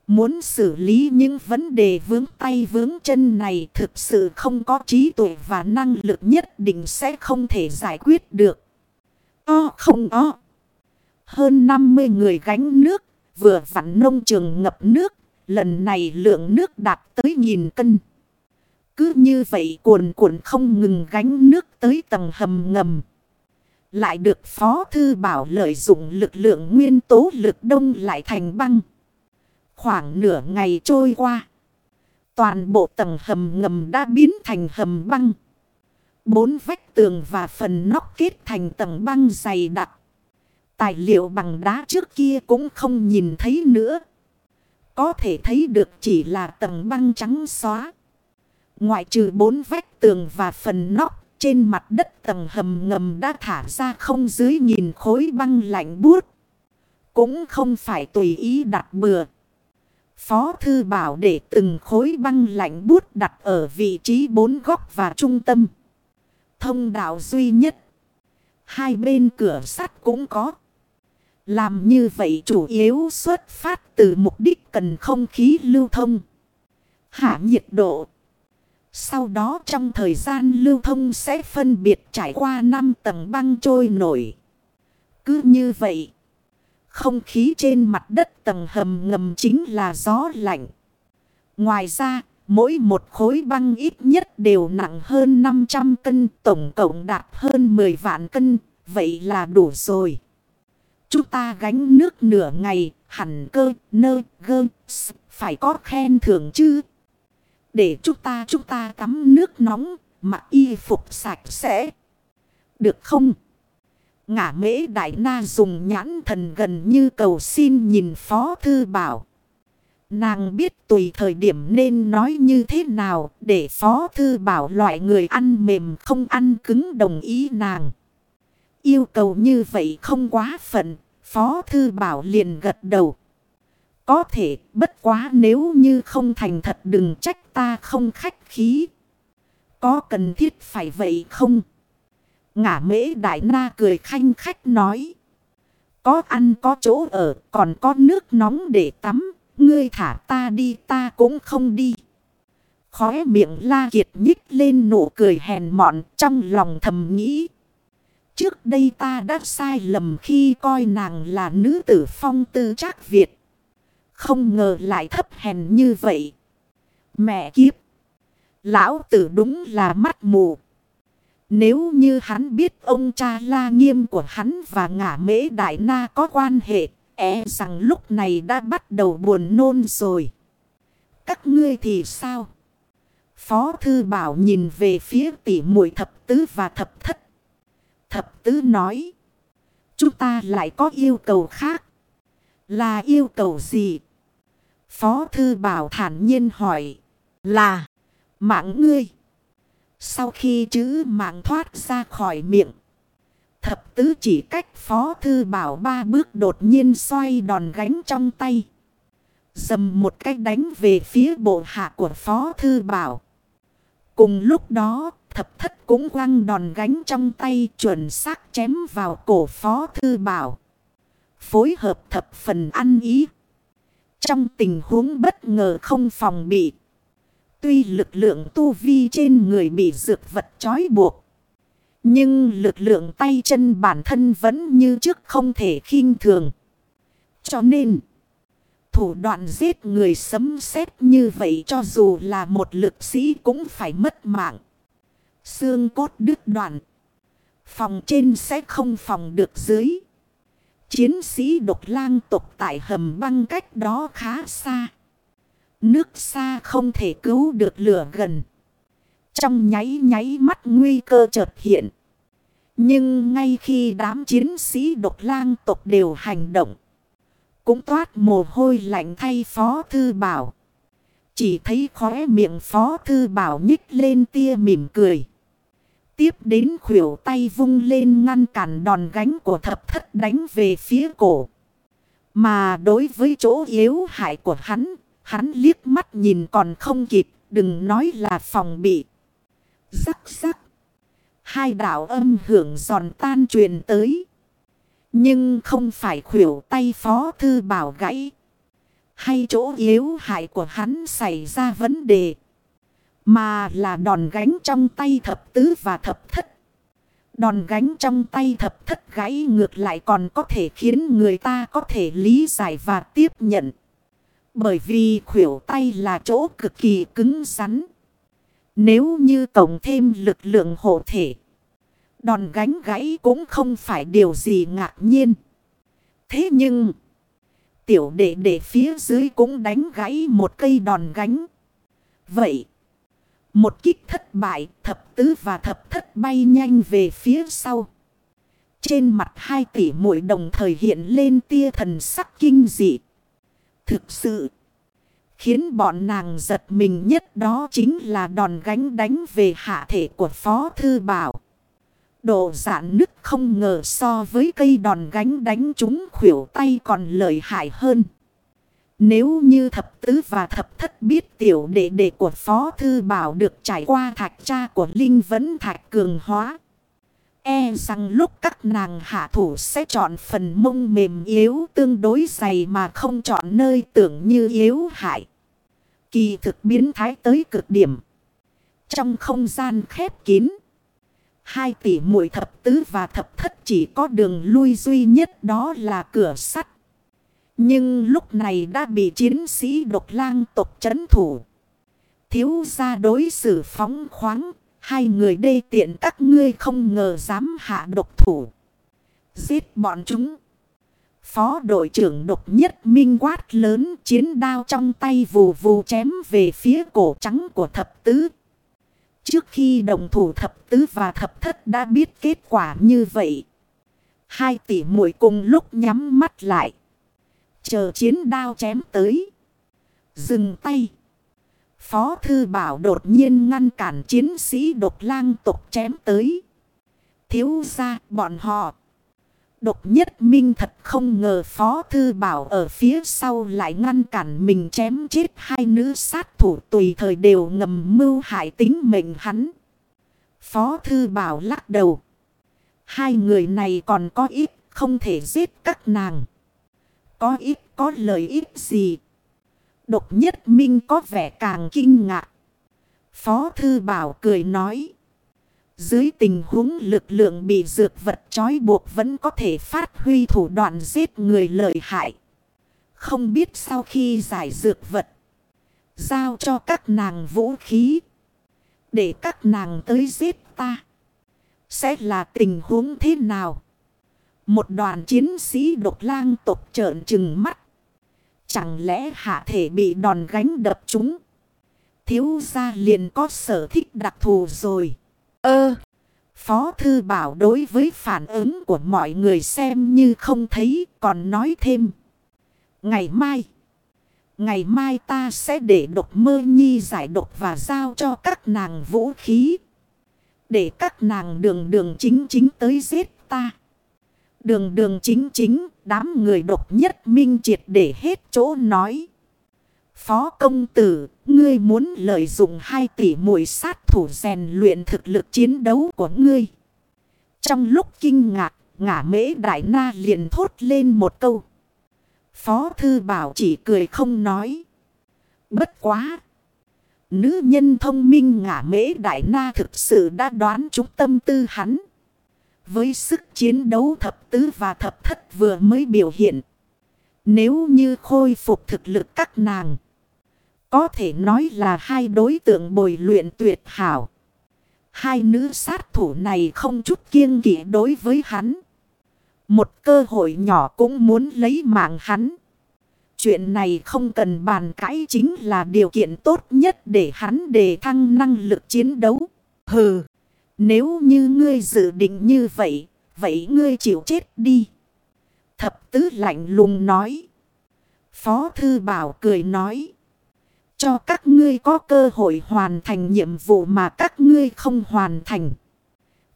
Muốn xử lý những vấn đề vướng tay vướng chân này thực sự không có trí tuệ và năng lực nhất định sẽ không thể giải quyết được. O không o. Hơn 50 người gánh nước Vừa vặn nông trường ngập nước, lần này lượng nước đạt tới nghìn cân. Cứ như vậy cuồn cuộn không ngừng gánh nước tới tầng hầm ngầm. Lại được Phó Thư Bảo lợi dụng lực lượng nguyên tố lực đông lại thành băng. Khoảng nửa ngày trôi qua. Toàn bộ tầng hầm ngầm đã biến thành hầm băng. Bốn vách tường và phần nóc kết thành tầng băng dày đặc. Tài liệu bằng đá trước kia cũng không nhìn thấy nữa. Có thể thấy được chỉ là tầng băng trắng xóa. Ngoại trừ bốn vách tường và phần nóc, trên mặt đất tầng hầm ngầm đã thả ra không dưới nhìn khối băng lạnh buốt. Cũng không phải tùy ý đặt bừa. Phó thư bảo để từng khối băng lạnh buốt đặt ở vị trí bốn góc và trung tâm. Thông đạo duy nhất. Hai bên cửa sắt cũng có. Làm như vậy chủ yếu xuất phát từ mục đích cần không khí lưu thông. Hạ nhiệt độ. Sau đó trong thời gian lưu thông sẽ phân biệt trải qua 5 tầng băng trôi nổi. Cứ như vậy. Không khí trên mặt đất tầng hầm ngầm chính là gió lạnh. Ngoài ra, mỗi một khối băng ít nhất đều nặng hơn 500 cân, tổng cộng đạt hơn 10 vạn cân, vậy là đủ rồi. Chúng ta gánh nước nửa ngày, hẳn cơ, nơ, gơ, phải có khen thưởng chứ. Để chúng ta chúng ta tắm nước nóng, mặc y phục sạch sẽ. Được không? Ngã mễ đại na dùng nhãn thần gần như cầu xin nhìn phó thư bảo. Nàng biết tùy thời điểm nên nói như thế nào để phó thư bảo loại người ăn mềm không ăn cứng đồng ý nàng. Yêu cầu như vậy không quá phận, Phó Thư Bảo liền gật đầu. Có thể, bất quá nếu như không thành thật đừng trách ta không khách khí. Có cần thiết phải vậy không? ngả mễ đại na cười khanh khách nói. Có ăn có chỗ ở, còn có nước nóng để tắm. Ngươi thả ta đi, ta cũng không đi. Khóe miệng La Kiệt nhích lên nụ cười hèn mọn trong lòng thầm nghĩ. Trước đây ta đã sai lầm khi coi nàng là nữ tử phong tư trác Việt. Không ngờ lại thấp hèn như vậy. Mẹ kiếp. Lão tử đúng là mắt mù. Nếu như hắn biết ông cha la nghiêm của hắn và ngả mễ đại na có quan hệ, e rằng lúc này đã bắt đầu buồn nôn rồi. Các ngươi thì sao? Phó thư bảo nhìn về phía tỷ muội thập tứ và thập thất. Thập tứ nói. Chúng ta lại có yêu cầu khác. Là yêu cầu gì? Phó thư bảo thản nhiên hỏi. Là, mạng ngươi. Sau khi chữ mạng thoát ra khỏi miệng. Thập tứ chỉ cách phó thư bảo ba bước đột nhiên xoay đòn gánh trong tay. Dầm một cách đánh về phía bộ hạ của phó thư bảo. Cùng lúc đó, thập thất cũng quăng đòn gánh trong tay chuẩn xác chém vào cổ phó thư bảo. Phối hợp thập phần ăn ý. Trong tình huống bất ngờ không phòng bị. Tuy lực lượng tu vi trên người bị dược vật trói buộc. Nhưng lực lượng tay chân bản thân vẫn như trước không thể khinh thường. Cho nên, thủ đoạn giết người sấm sét như vậy cho dù là một lực sĩ cũng phải mất mạng. Xương cốt đứt đoạn. Phòng trên sẽ không phòng được dưới. Chiến sĩ độc lang tộc tại hầm băng cách đó khá xa. Nước xa không thể cứu được lửa gần. Trong nháy nháy mắt nguy cơ chợt hiện. Nhưng ngay khi đám chiến sĩ độc lang tộc đều hành động. Cũng toát mồ hôi lạnh thay Phó Thư Bảo. Chỉ thấy khóe miệng Phó Thư Bảo nhích lên tia mỉm cười. Tiếp đến khuỷu tay vung lên ngăn cản đòn gánh của thập thất đánh về phía cổ. Mà đối với chỗ yếu hại của hắn, hắn liếc mắt nhìn còn không kịp, đừng nói là phòng bị. Rắc rắc. Hai đạo âm hưởng giòn tan truyền tới. Nhưng không phải khuỷu tay phó thư bảo gãy. Hay chỗ yếu hại của hắn xảy ra vấn đề. Mà là đòn gánh trong tay thập tứ và thập thất. Đòn gánh trong tay thập thất gãy ngược lại còn có thể khiến người ta có thể lý giải và tiếp nhận. Bởi vì khuỷu tay là chỗ cực kỳ cứng rắn. Nếu như tổng thêm lực lượng hộ thể. Đòn gánh gãy cũng không phải điều gì ngạc nhiên. Thế nhưng. Tiểu đệ đệ phía dưới cũng đánh gãy một cây đòn gánh. Vậy. Một kích thất bại, thập tứ và thập thất bay nhanh về phía sau. Trên mặt hai tỷ muội đồng thời hiện lên tia thần sắc kinh dị. Thực sự. Khiến bọn nàng giật mình nhất đó chính là đòn gánh đánh về hạ thể của Phó Thư Bảo. Độ giãn nứt không ngờ so với cây đòn gánh đánh chúng khuỷu tay còn lợi hại hơn. Nếu như thập tứ và thập thất biết tiểu đệ đệ của Phó Thư Bảo được trải qua thạch cha của Linh Vấn Thạch Cường Hóa. E rằng lúc các nàng hạ thủ sẽ chọn phần mông mềm yếu tương đối dày mà không chọn nơi tưởng như yếu hại. Kỳ thực biến thái tới cực điểm. Trong không gian khép kín. Hai tỷ muội thập tứ và thập thất chỉ có đường lui duy nhất đó là cửa sắt. Nhưng lúc này đã bị chiến sĩ độc lang tộc chấn thủ. Thiếu ra đối xử phóng khoáng. Hai người đê tiện các ngươi không ngờ dám hạ độc thủ. Giết bọn chúng. Phó đội trưởng độc nhất minh quát lớn chiến đao trong tay vù vù chém về phía cổ trắng của thập tứ. Trước khi đồng thủ thập tứ và thập thất đã biết kết quả như vậy. Hai tỷ muội cùng lúc nhắm mắt lại. Chờ chiến đao chém tới. Dừng tay. Phó thư bảo đột nhiên ngăn cản chiến sĩ độc lang tục chém tới. Thiếu ra bọn họ. Độc nhất minh thật không ngờ Phó Thư Bảo ở phía sau lại ngăn cản mình chém chết hai nữ sát thủ tùy thời đều ngầm mưu hại tính mệnh hắn. Phó Thư Bảo lắc đầu. Hai người này còn có ít, không thể giết các nàng. Có ít, có lợi ích gì. Độc nhất minh có vẻ càng kinh ngạc. Phó Thư Bảo cười nói. Dưới tình huống lực lượng bị dược vật trói buộc vẫn có thể phát huy thủ đoạn giết người lợi hại. Không biết sau khi giải dược vật. Giao cho các nàng vũ khí. Để các nàng tới giết ta. Sẽ là tình huống thế nào? Một đoàn chiến sĩ độc lang tộc trợn trừng mắt. Chẳng lẽ hạ thể bị đòn gánh đập chúng? Thiếu gia liền có sở thích đặc thù rồi. Ơ! Phó Thư Bảo đối với phản ứng của mọi người xem như không thấy, còn nói thêm. Ngày mai. Ngày mai ta sẽ để độc mơ nhi giải độc và giao cho các nàng vũ khí. Để các nàng đường đường chính chính tới giết ta. Đường đường chính chính, đám người độc nhất minh triệt để hết chỗ nói. Phó công tử, ngươi muốn lợi dụng hai tỷ mũi sát thủ rèn luyện thực lực chiến đấu của ngươi. Trong lúc kinh ngạc, ngả mễ đại na liền thốt lên một câu. Phó thư bảo chỉ cười không nói. Bất quá. Nữ nhân thông minh ngả mễ đại na thực sự đã đoán trúng tâm tư hắn. Với sức chiến đấu thập tứ và thập thất vừa mới biểu hiện. Nếu như khôi phục thực lực các nàng. Có thể nói là hai đối tượng bồi luyện tuyệt hảo. Hai nữ sát thủ này không chút kiêng kỵ đối với hắn. Một cơ hội nhỏ cũng muốn lấy mạng hắn. Chuyện này không cần bàn cãi chính là điều kiện tốt nhất để hắn đề thăng năng lực chiến đấu. Hừ, nếu như ngươi dự định như vậy, vậy ngươi chịu chết đi. Thập tứ lạnh lùng nói. Phó thư bảo cười nói. Cho các ngươi có cơ hội hoàn thành nhiệm vụ mà các ngươi không hoàn thành.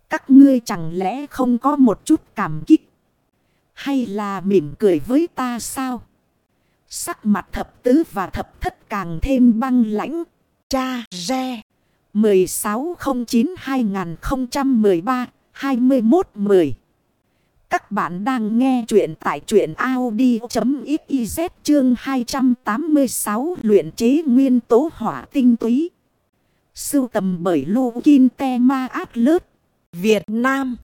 Các ngươi chẳng lẽ không có một chút cảm kích. Hay là mỉm cười với ta sao? Sắc mặt thập tứ và thập thất càng thêm băng lãnh. Cha Re 1609-2013-2110 Các bạn đang nghe chuyện tại truyện Audi.xyz chương 286 luyện chế nguyên tố hỏa tinh túy. Sưu tầm bởi Lô Kinh Te Ma Át Lớt, Việt Nam.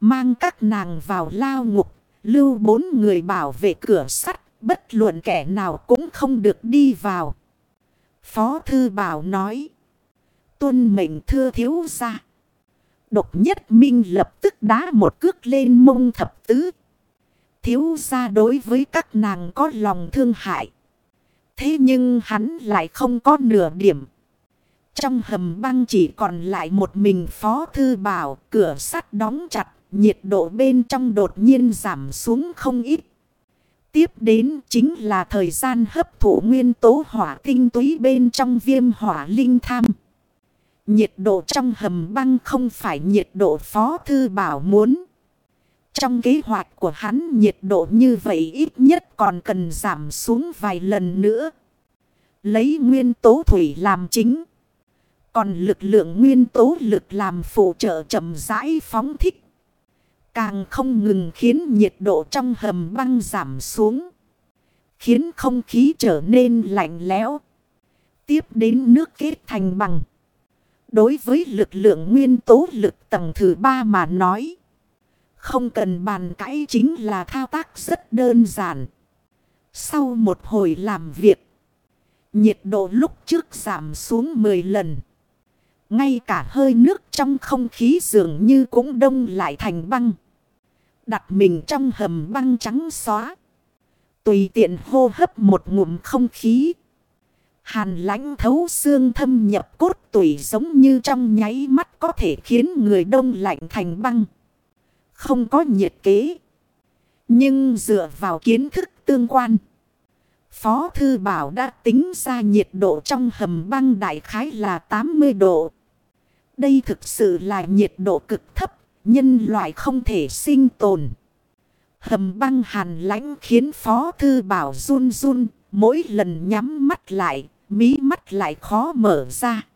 Mang các nàng vào lao ngục, lưu bốn người bảo vệ cửa sắt Bất luận kẻ nào cũng không được đi vào. Phó Thư Bảo nói. Tuân mệnh thưa thiếu ra. Độc nhất minh lập tức đá một cước lên mông thập tứ. Thiếu ra đối với các nàng có lòng thương hại. Thế nhưng hắn lại không có nửa điểm. Trong hầm băng chỉ còn lại một mình phó thư bảo, cửa sắt đóng chặt, nhiệt độ bên trong đột nhiên giảm xuống không ít. Tiếp đến chính là thời gian hấp thụ nguyên tố hỏa tinh túy bên trong viêm hỏa linh tham. Nhiệt độ trong hầm băng không phải nhiệt độ phó thư bảo muốn. Trong kế hoạch của hắn, nhiệt độ như vậy ít nhất còn cần giảm xuống vài lần nữa. Lấy nguyên tố thủy làm chính. Còn lực lượng nguyên tố lực làm phụ trợ chậm rãi phóng thích. Càng không ngừng khiến nhiệt độ trong hầm băng giảm xuống. Khiến không khí trở nên lạnh lẽo. Tiếp đến nước kết thành bằng. Đối với lực lượng nguyên tố lực tầng thứ ba mà nói. Không cần bàn cãi chính là thao tác rất đơn giản. Sau một hồi làm việc. Nhiệt độ lúc trước giảm xuống 10 lần. Ngay cả hơi nước trong không khí dường như cũng đông lại thành băng. Đặt mình trong hầm băng trắng xóa. Tùy tiện hô hấp một ngụm không khí. Hàn lãnh thấu xương thâm nhập cốt tủy giống như trong nháy mắt có thể khiến người đông lạnh thành băng. Không có nhiệt kế. Nhưng dựa vào kiến thức tương quan. Phó Thư Bảo đã tính ra nhiệt độ trong hầm băng đại khái là 80 độ. Đây thực sự là nhiệt độ cực thấp, nhân loại không thể sinh tồn. Hầm băng hàn lãnh khiến Phó Thư Bảo run run, mỗi lần nhắm mắt lại, mí mắt lại khó mở ra.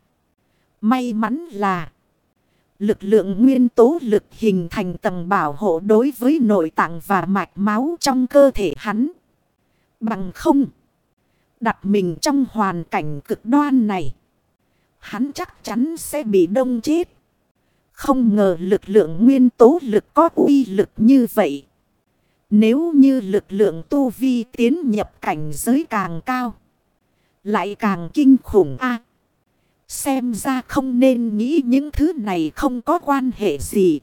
May mắn là lực lượng nguyên tố lực hình thành tầng bảo hộ đối với nội tạng và mạch máu trong cơ thể hắn. Bằng không, đặt mình trong hoàn cảnh cực đoan này. hắn chắc chắn sẽ bị đông chết. Không ngờ lực lượng nguyên tố lực có uy lực như vậy. Nếu như lực lượng tu vi tiến nhập cảnh giới càng cao. Lại càng kinh khủng a Xem ra không nên nghĩ những thứ này không có quan hệ gì.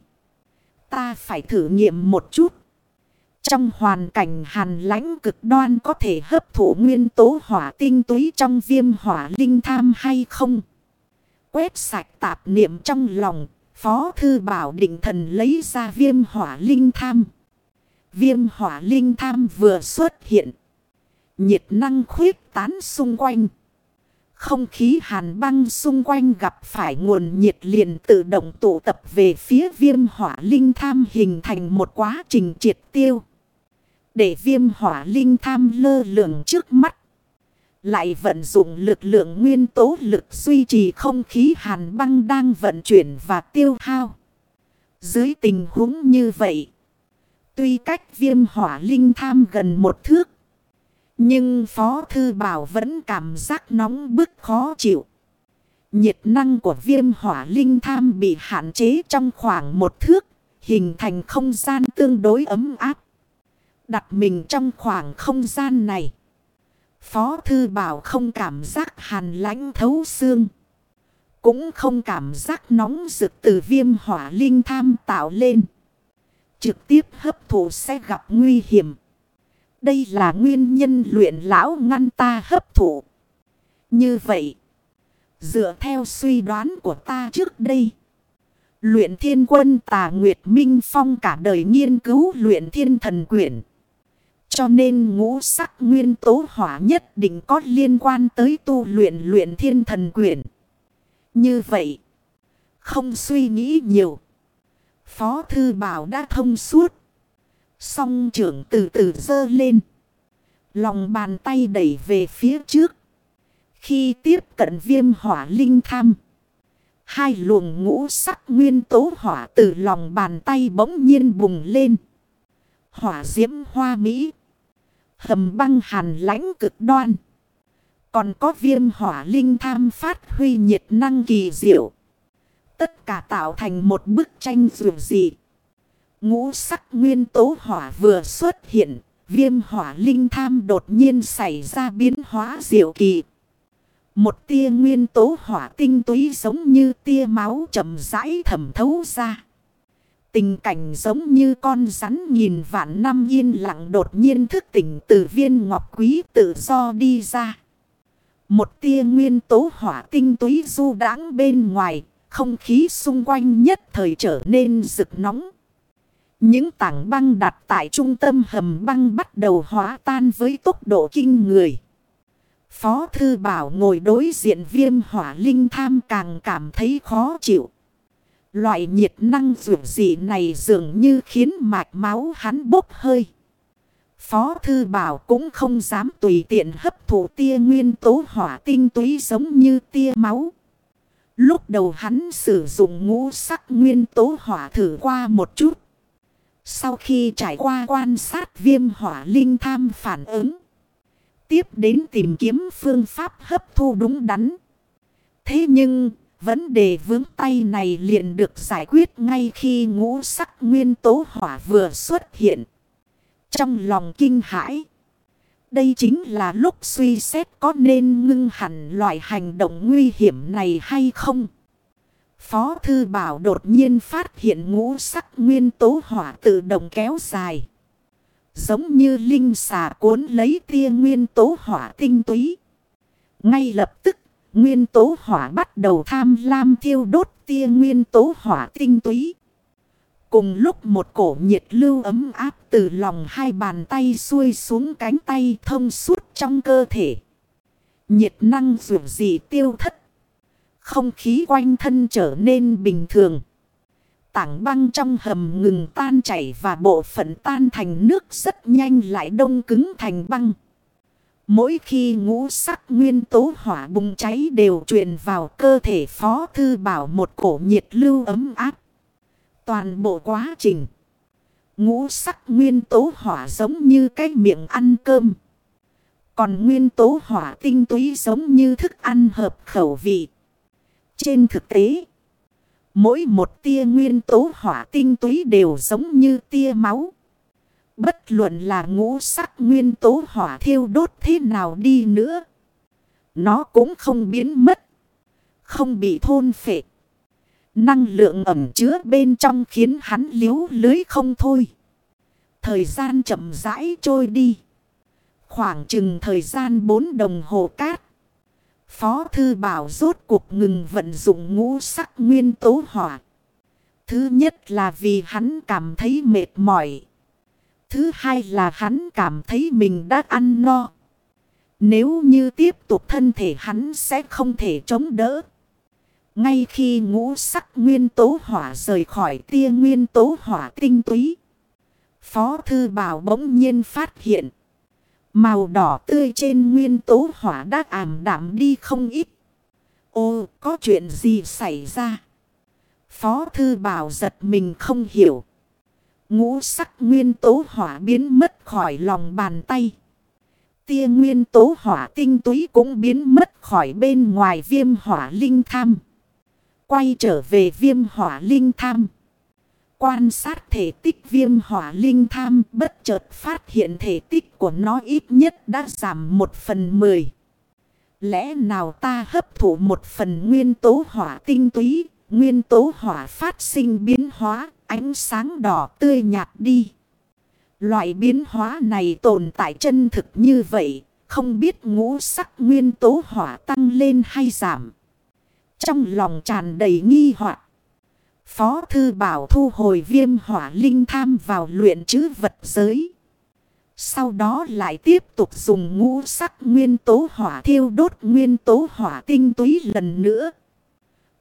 Ta phải thử nghiệm một chút. Trong hoàn cảnh hàn lãnh cực đoan có thể hấp thụ nguyên tố hỏa tinh túy trong viêm hỏa linh tham hay không? Quét sạch tạp niệm trong lòng, Phó Thư Bảo định thần lấy ra viêm hỏa linh tham. Viêm hỏa linh tham vừa xuất hiện. Nhiệt năng khuyết tán xung quanh. Không khí hàn băng xung quanh gặp phải nguồn nhiệt liền tự động tụ tập về phía viêm hỏa linh tham hình thành một quá trình triệt tiêu. Để viêm hỏa linh tham lơ lượng trước mắt. Lại vận dụng lực lượng nguyên tố lực duy trì không khí hàn băng đang vận chuyển và tiêu hao. Dưới tình huống như vậy. Tuy cách viêm hỏa linh tham gần một thước. Nhưng Phó Thư Bảo vẫn cảm giác nóng bức khó chịu. Nhiệt năng của viêm hỏa linh tham bị hạn chế trong khoảng một thước. Hình thành không gian tương đối ấm áp. Đặt mình trong khoảng không gian này. Phó Thư Bảo không cảm giác hàn lãnh thấu xương. Cũng không cảm giác nóng rực từ viêm hỏa linh tham tạo lên. Trực tiếp hấp thụ sẽ gặp nguy hiểm. Đây là nguyên nhân luyện lão ngăn ta hấp thụ. Như vậy, dựa theo suy đoán của ta trước đây. Luyện thiên quân tà Nguyệt Minh Phong cả đời nghiên cứu luyện thiên thần quyển. Cho nên ngũ sắc nguyên tố hỏa nhất định có liên quan tới tu luyện luyện thiên thần quyển. Như vậy, không suy nghĩ nhiều. Phó Thư Bảo đã thông suốt. Song trưởng từ từ dơ lên. Lòng bàn tay đẩy về phía trước. Khi tiếp cận viêm hỏa linh tham. Hai luồng ngũ sắc nguyên tố hỏa từ lòng bàn tay bỗng nhiên bùng lên. Hỏa diễm hoa mỹ. Hầm băng hàn lãnh cực đoan. Còn có viêm hỏa linh tham phát huy nhiệt năng kỳ diệu. Tất cả tạo thành một bức tranh dù dị. Ngũ sắc nguyên tố hỏa vừa xuất hiện. Viêm hỏa linh tham đột nhiên xảy ra biến hóa diệu kỳ. Một tia nguyên tố hỏa tinh túy giống như tia máu chậm rãi thẩm thấu ra. Tình cảnh giống như con rắn nhìn vạn năm yên lặng đột nhiên thức tỉnh từ viên ngọc quý tự do đi ra. Một tia nguyên tố hỏa tinh túy du đáng bên ngoài, không khí xung quanh nhất thời trở nên rực nóng. Những tảng băng đặt tại trung tâm hầm băng bắt đầu hóa tan với tốc độ kinh người. Phó Thư Bảo ngồi đối diện viêm hỏa linh tham càng cảm thấy khó chịu. Loại nhiệt năng rủ dị này dường như khiến mạch máu hắn bốc hơi. Phó Thư Bảo cũng không dám tùy tiện hấp thụ tia nguyên tố hỏa tinh túy giống như tia máu. Lúc đầu hắn sử dụng ngũ sắc nguyên tố hỏa thử qua một chút. Sau khi trải qua quan sát viêm hỏa linh tham phản ứng. Tiếp đến tìm kiếm phương pháp hấp thu đúng đắn. Thế nhưng, Vấn đề vướng tay này liền được giải quyết ngay khi ngũ sắc nguyên tố hỏa vừa xuất hiện. Trong lòng kinh hãi. Đây chính là lúc suy xét có nên ngưng hẳn loại hành động nguy hiểm này hay không. Phó Thư Bảo đột nhiên phát hiện ngũ sắc nguyên tố hỏa tự động kéo dài. Giống như linh xà cuốn lấy tia nguyên tố hỏa tinh túy. Ngay lập tức, Nguyên tố hỏa bắt đầu tham lam thiêu đốt tia nguyên tố hỏa tinh túy. Cùng lúc một cổ nhiệt lưu ấm áp từ lòng hai bàn tay xuôi xuống cánh tay thông suốt trong cơ thể. Nhiệt năng dù gì tiêu thất. Không khí quanh thân trở nên bình thường. Tảng băng trong hầm ngừng tan chảy và bộ phận tan thành nước rất nhanh lại đông cứng thành băng. Mỗi khi ngũ sắc nguyên tố hỏa bùng cháy đều truyền vào cơ thể phó thư bảo một cổ nhiệt lưu ấm áp. Toàn bộ quá trình. Ngũ sắc nguyên tố hỏa giống như cái miệng ăn cơm. Còn nguyên tố hỏa tinh túy giống như thức ăn hợp khẩu vị. Trên thực tế, mỗi một tia nguyên tố hỏa tinh túy đều giống như tia máu. Bất luận là ngũ sắc nguyên tố hỏa thiêu đốt thế nào đi nữa. Nó cũng không biến mất. Không bị thôn phệ. Năng lượng ẩm chứa bên trong khiến hắn liếu lưới không thôi. Thời gian chậm rãi trôi đi. Khoảng chừng thời gian 4 đồng hồ cát. Phó thư bảo rốt cuộc ngừng vận dụng ngũ sắc nguyên tố hỏa. Thứ nhất là vì hắn cảm thấy mệt mỏi. Thứ hai là hắn cảm thấy mình đã ăn no. Nếu như tiếp tục thân thể hắn sẽ không thể chống đỡ. Ngay khi ngũ sắc nguyên tố hỏa rời khỏi tia nguyên tố hỏa tinh túy. Phó thư bảo bỗng nhiên phát hiện. Màu đỏ tươi trên nguyên tố hỏa đã ảm đạm đi không ít. Ô, có chuyện gì xảy ra? Phó thư bảo giật mình không hiểu. Ngũ sắc nguyên tố hỏa biến mất khỏi lòng bàn tay. Tia nguyên tố hỏa tinh túy cũng biến mất khỏi bên ngoài viêm hỏa linh tham. Quay trở về viêm hỏa linh tham. Quan sát thể tích viêm hỏa linh tham bất chợt phát hiện thể tích của nó ít nhất đã giảm một phần mười. Lẽ nào ta hấp thụ một phần nguyên tố hỏa tinh túy, nguyên tố hỏa phát sinh biến hóa, ánh sáng đỏ tươi nhạt đi. Loại biến hóa này tồn tại chân thực như vậy, không biết ngũ sắc nguyên tố hỏa tăng lên hay giảm. Trong lòng tràn đầy nghi hoặc Phó Thư Bảo thu hồi viêm hỏa linh tham vào luyện chứ vật giới. Sau đó lại tiếp tục dùng ngũ sắc nguyên tố hỏa thiêu đốt nguyên tố hỏa tinh túy lần nữa.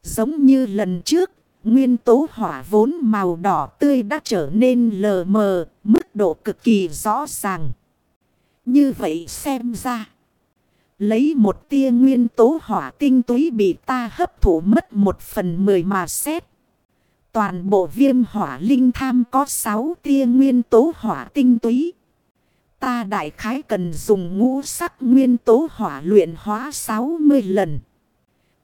Giống như lần trước, nguyên tố hỏa vốn màu đỏ tươi đã trở nên lờ mờ, mức độ cực kỳ rõ ràng. Như vậy xem ra, lấy một tia nguyên tố hỏa tinh túy bị ta hấp thụ mất một phần mười mà xét. Toàn bộ viêm hỏa linh tham có 6 tia nguyên tố hỏa tinh túy. Ta đại khái cần dùng ngũ sắc nguyên tố hỏa luyện hóa 60 lần.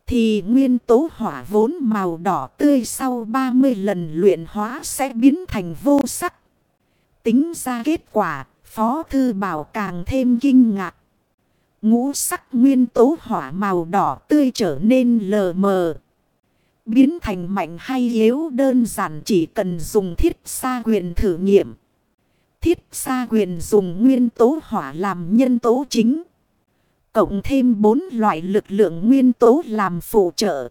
Thì nguyên tố hỏa vốn màu đỏ tươi sau 30 lần luyện hóa sẽ biến thành vô sắc. Tính ra kết quả, Phó Thư Bảo càng thêm kinh ngạc. Ngũ sắc nguyên tố hỏa màu đỏ tươi trở nên lờ mờ. Biến thành mạnh hay yếu đơn giản chỉ cần dùng thiết xa quyền thử nghiệm. Thiết xa quyền dùng nguyên tố hỏa làm nhân tố chính. Cộng thêm bốn loại lực lượng nguyên tố làm phụ trợ.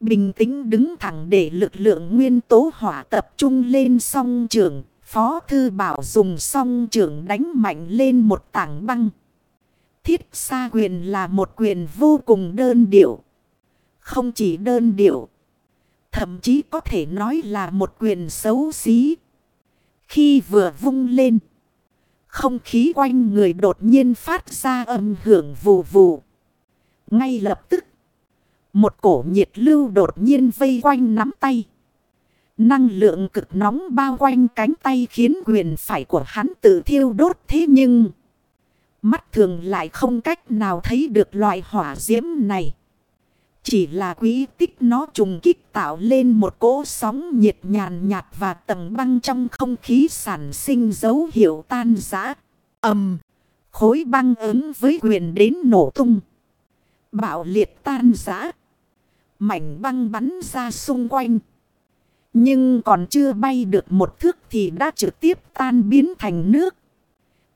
Bình tĩnh đứng thẳng để lực lượng nguyên tố hỏa tập trung lên song trường. Phó thư bảo dùng song trường đánh mạnh lên một tảng băng. Thiết xa quyền là một quyền vô cùng đơn điệu. Không chỉ đơn điệu. Thậm chí có thể nói là một quyền xấu xí. Khi vừa vung lên. Không khí quanh người đột nhiên phát ra âm hưởng vù vù. Ngay lập tức. Một cổ nhiệt lưu đột nhiên vây quanh nắm tay. Năng lượng cực nóng bao quanh cánh tay khiến quyền phải của hắn tự thiêu đốt thế nhưng... Mắt thường lại không cách nào thấy được loại hỏa diễm này. Chỉ là quý tích nó trùng kích tạo lên một cỗ sóng nhiệt nhàn nhạt và tầng băng trong không khí sản sinh dấu hiệu tan giã. ầm Khối băng ứng với quyền đến nổ tung. Bạo liệt tan giã. Mảnh băng bắn ra xung quanh. Nhưng còn chưa bay được một thước thì đã trực tiếp tan biến thành nước.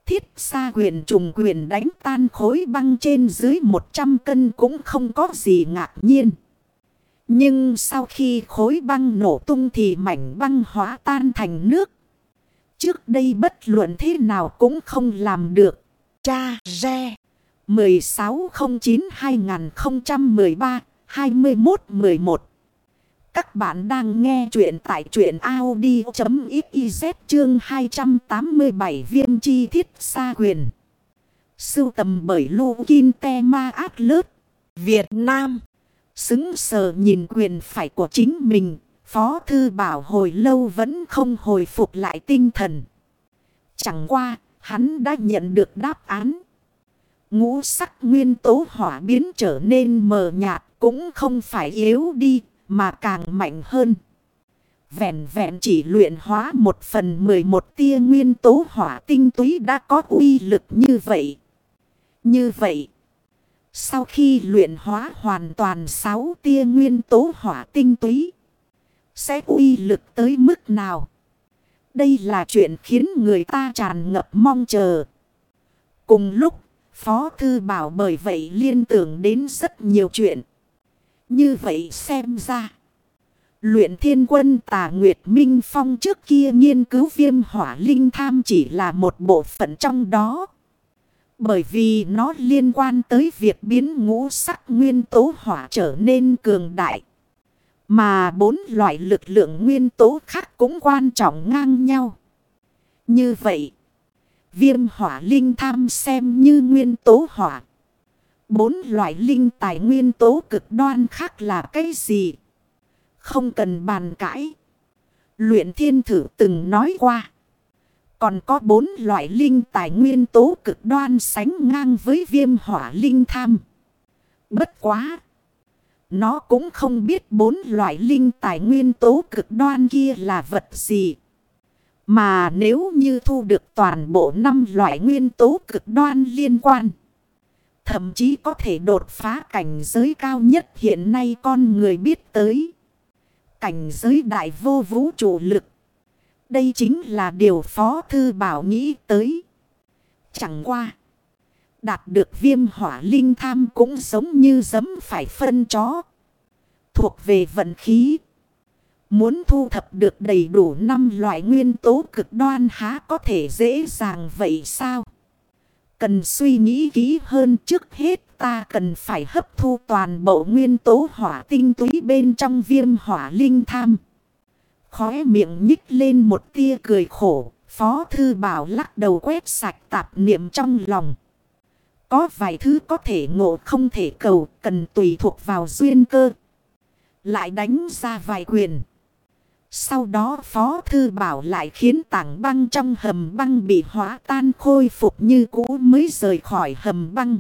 Thiết xa quyền trùng quyền đánh tan khối băng trên dưới 100 cân cũng không có gì ngạc nhiên. Nhưng sau khi khối băng nổ tung thì mảnh băng hóa tan thành nước. Trước đây bất luận thế nào cũng không làm được. Cha Re 1609-2013-2111 các bạn đang nghe chuyện tại chuyện Audi.xyz chương 287 viêm chi thiết xa quyền. Sưu tầm bởi Lô Kinh Te Ma Át Lớt, Việt Nam. Xứng sờ nhìn quyền phải của chính mình, Phó Thư Bảo hồi lâu vẫn không hồi phục lại tinh thần. Chẳng qua, hắn đã nhận được đáp án. Ngũ sắc nguyên tố hỏa biến trở nên mờ nhạt cũng không phải yếu đi mà càng mạnh hơn. Vẹn vẹn chỉ luyện hóa một phần mười một tia nguyên tố hỏa tinh túy đã có uy lực như vậy. Như vậy, sau khi luyện hóa hoàn toàn sáu tia nguyên tố hỏa tinh túy, sẽ uy lực tới mức nào? Đây là chuyện khiến người ta tràn ngập mong chờ. Cùng lúc, Phó Thư Bảo bởi vậy liên tưởng đến rất nhiều chuyện. Như vậy xem ra. Luyện thiên quân tà Nguyệt Minh Phong trước kia nghiên cứu viêm hỏa linh tham chỉ là một bộ phận trong đó. Bởi vì nó liên quan tới việc biến ngũ sắc nguyên tố hỏa trở nên cường đại. Mà bốn loại lực lượng nguyên tố khác cũng quan trọng ngang nhau. Như vậy, viêm hỏa linh tham xem như nguyên tố hỏa. Bốn loại linh tài nguyên tố cực đoan khác là cái gì? Không cần bàn cãi. Luyện thiên thử từng nói qua. Còn có bốn loại linh tài nguyên tố cực đoan sánh ngang với viêm hỏa linh tham. Bất quá. Nó cũng không biết bốn loại linh tài nguyên tố cực đoan kia là vật gì. Mà nếu như thu được toàn bộ năm loại nguyên tố cực đoan liên quan. Thậm chí có thể đột phá cảnh giới cao nhất hiện nay con người biết tới. Cảnh giới đại vô vũ trụ lực. Đây chính là điều Phó Thư Bảo nghĩ tới. Chẳng qua. Đạt được viêm hỏa linh tham cũng giống như giấm phải phân chó. Thuộc về vận khí. Muốn thu thập được đầy đủ năm loại nguyên tố cực đoan há có thể dễ dàng vậy sao? Cần suy nghĩ kỹ hơn trước hết ta cần phải hấp thu toàn bộ nguyên tố hỏa tinh túy bên trong viêm hỏa linh tham. Khóe miệng nhích lên một tia cười khổ, Phó Thư Bảo lắc đầu quét sạch tạp niệm trong lòng. Có vài thứ có thể ngộ không thể cầu, cần tùy thuộc vào duyên cơ. Lại đánh ra vài quyền. Sau đó Phó Thư Bảo lại khiến tảng băng trong hầm băng bị hóa tan khôi phục như cũ mới rời khỏi hầm băng.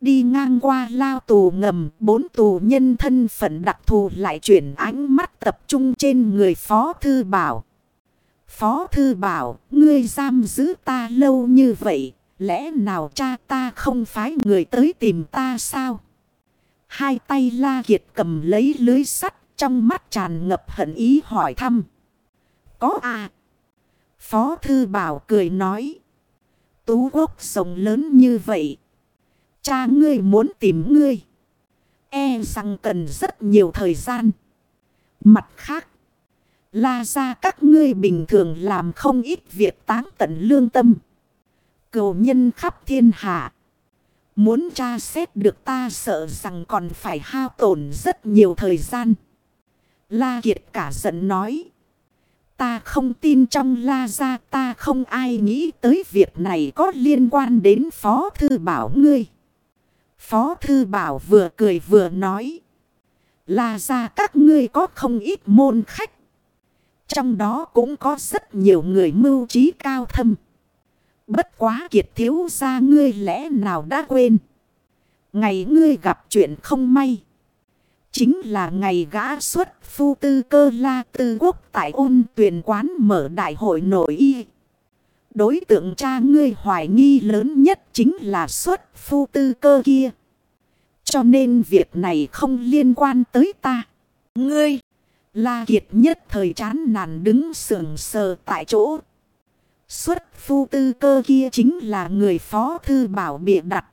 Đi ngang qua lao tù ngầm, bốn tù nhân thân phận đặc thù lại chuyển ánh mắt tập trung trên người Phó Thư Bảo. Phó Thư Bảo, ngươi giam giữ ta lâu như vậy, lẽ nào cha ta không phái người tới tìm ta sao? Hai tay La Kiệt cầm lấy lưới sắt trong mắt tràn ngập hận ý hỏi thăm. Có à? Phó Thư Bảo cười nói. Tú quốc sống lớn như vậy. Cha ngươi muốn tìm ngươi. E rằng cần rất nhiều thời gian. Mặt khác. La ra các ngươi bình thường làm không ít việc táng tận lương tâm. Cầu nhân khắp thiên hạ. Muốn tra xét được ta sợ rằng còn phải hao tổn rất nhiều thời gian. La Kiệt cả giận nói. Ta không tin trong La gia, ta không ai nghĩ tới việc này có liên quan đến Phó Thư Bảo ngươi. Phó Thư Bảo vừa cười vừa nói. La gia các ngươi có không ít môn khách. Trong đó cũng có rất nhiều người mưu trí cao thâm. Bất quá kiệt thiếu ra ngươi lẽ nào đã quên. Ngày ngươi gặp chuyện không may. Chính là ngày gã xuất phu tư cơ la tư quốc tại ôn tuyển quán mở đại hội nội y. Đối tượng cha ngươi hoài nghi lớn nhất chính là xuất phu tư cơ kia. Cho nên việc này không liên quan tới ta. Ngươi, La Kiệt nhất thời chán nản đứng sườn sờ tại chỗ. Xuất phu tư cơ kia chính là người phó thư bảo bịa đặt.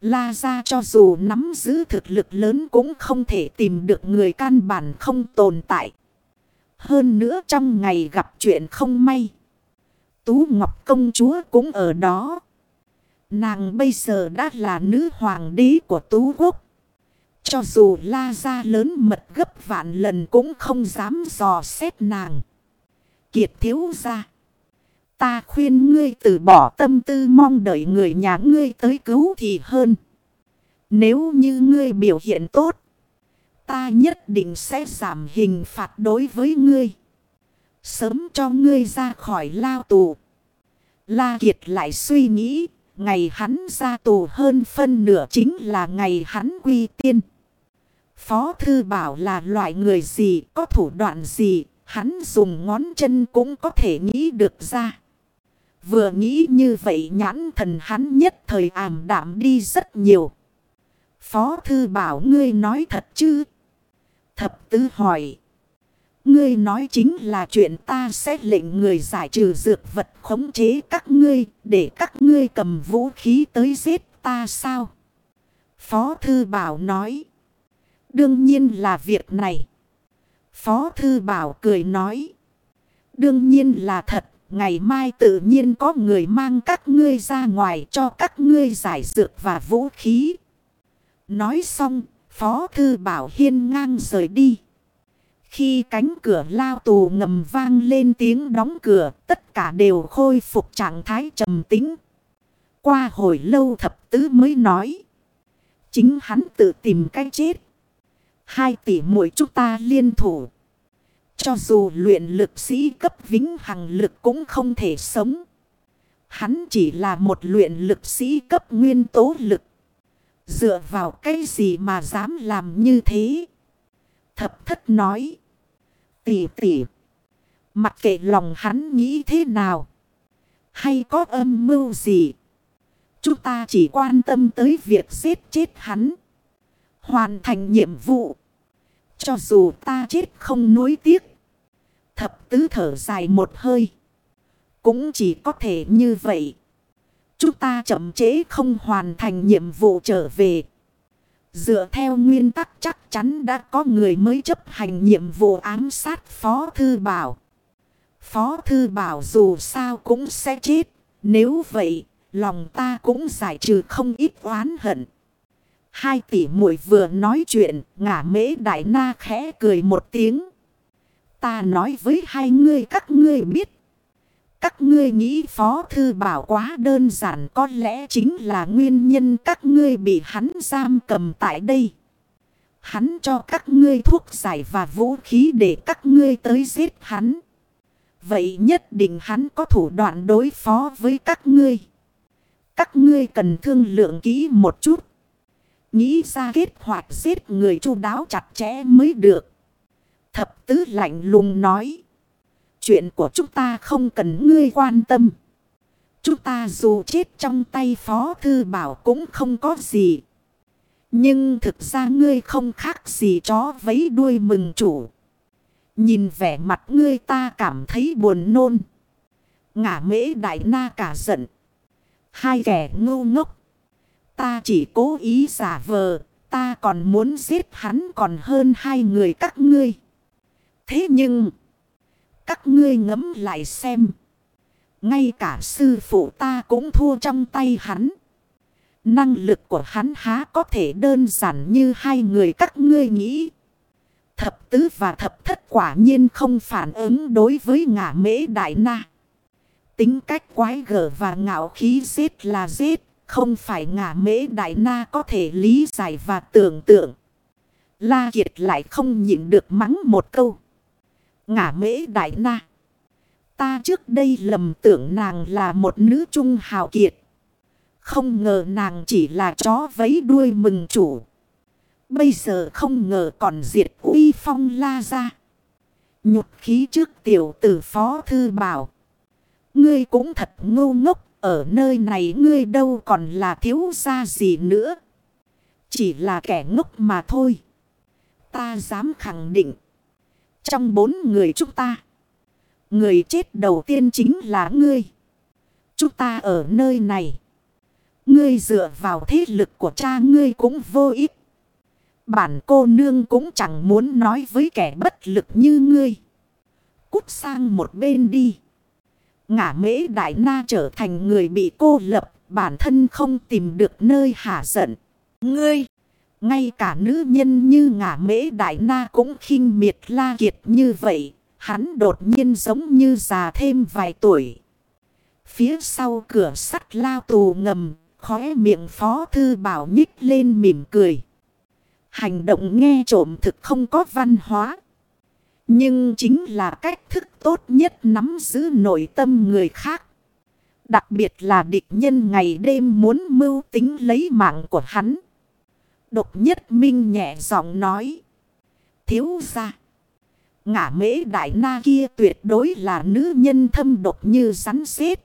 La ra cho dù nắm giữ thực lực lớn cũng không thể tìm được người căn bản không tồn tại. Hơn nữa trong ngày gặp chuyện không may. Tú Ngọc công chúa cũng ở đó. Nàng bây giờ đã là nữ hoàng đế của Tú Quốc. Cho dù la ra lớn mật gấp vạn lần cũng không dám dò xét nàng. Kiệt thiếu ra. Ta khuyên ngươi từ bỏ tâm tư mong đợi người nhà ngươi tới cứu thì hơn. Nếu như ngươi biểu hiện tốt, ta nhất định sẽ giảm hình phạt đối với ngươi. Sớm cho ngươi ra khỏi lao tù. La Kiệt lại suy nghĩ, ngày hắn ra tù hơn phân nửa chính là ngày hắn quy tiên. Phó Thư Bảo là loại người gì, có thủ đoạn gì, hắn dùng ngón chân cũng có thể nghĩ được ra. Vừa nghĩ như vậy nhãn thần hắn nhất thời ảm đạm đi rất nhiều. Phó Thư Bảo ngươi nói thật chứ? Thập tứ hỏi. Ngươi nói chính là chuyện ta sẽ lệnh người giải trừ dược vật khống chế các ngươi, để các ngươi cầm vũ khí tới giết ta sao? Phó Thư Bảo nói. Đương nhiên là việc này. Phó Thư Bảo cười nói. Đương nhiên là thật. Ngày mai tự nhiên có người mang các ngươi ra ngoài cho các ngươi giải dược và vũ khí. Nói xong, Phó Thư Bảo hiên ngang rời đi. Khi cánh cửa lao tù ngầm vang lên tiếng đóng cửa, tất cả đều khôi phục trạng thái trầm tính. Qua hồi lâu thập tứ mới nói. Chính hắn tự tìm cách chết. Hai tỷ muội chúng ta liên thủ. Cho dù luyện lực sĩ cấp vĩnh hằng lực cũng không thể sống. Hắn chỉ là một luyện lực sĩ cấp nguyên tố lực. Dựa vào cái gì mà dám làm như thế? Thập thất nói. Tỷ tỷ. Mặc kệ lòng hắn nghĩ thế nào. Hay có âm mưu gì. Chúng ta chỉ quan tâm tới việc giết chết hắn. Hoàn thành nhiệm vụ. Cho dù ta chết không nuối tiếc. Thập tứ thở dài một hơi. Cũng chỉ có thể như vậy. Chúng ta chậm chế không hoàn thành nhiệm vụ trở về. Dựa theo nguyên tắc chắc chắn đã có người mới chấp hành nhiệm vụ ám sát Phó Thư Bảo. Phó Thư Bảo dù sao cũng sẽ chết. Nếu vậy, lòng ta cũng giải trừ không ít oán hận. Hai tỷ muội vừa nói chuyện, ngả mễ đại na khẽ cười một tiếng. Ta nói với hai ngươi các ngươi biết. Các ngươi nghĩ phó thư bảo quá đơn giản có lẽ chính là nguyên nhân các ngươi bị hắn giam cầm tại đây. Hắn cho các ngươi thuốc giải và vũ khí để các ngươi tới giết hắn. Vậy nhất định hắn có thủ đoạn đối phó với các ngươi. Các ngươi cần thương lượng kỹ một chút. Nghĩ ra kết hoạt giết người chu đáo chặt chẽ mới được. Thập tứ lạnh lùng nói. Chuyện của chúng ta không cần ngươi quan tâm. Chúng ta dù chết trong tay phó thư bảo cũng không có gì. Nhưng thực ra ngươi không khác gì chó vấy đuôi mừng chủ. Nhìn vẻ mặt ngươi ta cảm thấy buồn nôn. Ngả mễ đại na cả giận. Hai kẻ ngu ngốc. Ta chỉ cố ý giả vờ. Ta còn muốn giết hắn còn hơn hai người các ngươi. Thế nhưng... Các ngươi ngẫm lại xem. Ngay cả sư phụ ta cũng thua trong tay hắn. Năng lực của hắn há có thể đơn giản như hai người các ngươi nghĩ. Thập tứ và thập thất quả nhiên không phản ứng đối với ngả mễ đại na. Tính cách quái gở và ngạo khí giết là giết. Không phải ngả mễ đại na có thể lý giải và tưởng tượng. La Kiệt lại không nhịn được mắng một câu. Ngả mễ đại na. Ta trước đây lầm tưởng nàng là một nữ trung hào kiệt. Không ngờ nàng chỉ là chó vấy đuôi mừng chủ. Bây giờ không ngờ còn diệt uy phong la ra. Nhục khí trước tiểu tử phó thư bảo. Ngươi cũng thật ngu ngốc. Ở nơi này ngươi đâu còn là thiếu gia gì nữa. Chỉ là kẻ ngốc mà thôi. Ta dám khẳng định. Trong bốn người chúng ta. Người chết đầu tiên chính là ngươi. Chúng ta ở nơi này. Ngươi dựa vào thế lực của cha ngươi cũng vô ích. Bản cô nương cũng chẳng muốn nói với kẻ bất lực như ngươi. Cút sang một bên đi. Ngã mễ đại na trở thành người bị cô lập. Bản thân không tìm được nơi hạ giận. Ngươi. Ngay cả nữ nhân như ngã mễ đại na cũng khinh miệt la kiệt như vậy. Hắn đột nhiên giống như già thêm vài tuổi. Phía sau cửa sắt lao tù ngầm, khóe miệng phó thư bảo nhích lên mỉm cười. Hành động nghe trộm thực không có văn hóa. Nhưng chính là cách thức tốt nhất nắm giữ nội tâm người khác. Đặc biệt là địch nhân ngày đêm muốn mưu tính lấy mạng của hắn. Độc nhất minh nhẹ giọng nói. Thiếu ra. Ngã mễ đại na kia tuyệt đối là nữ nhân thâm độc như rắn xếp.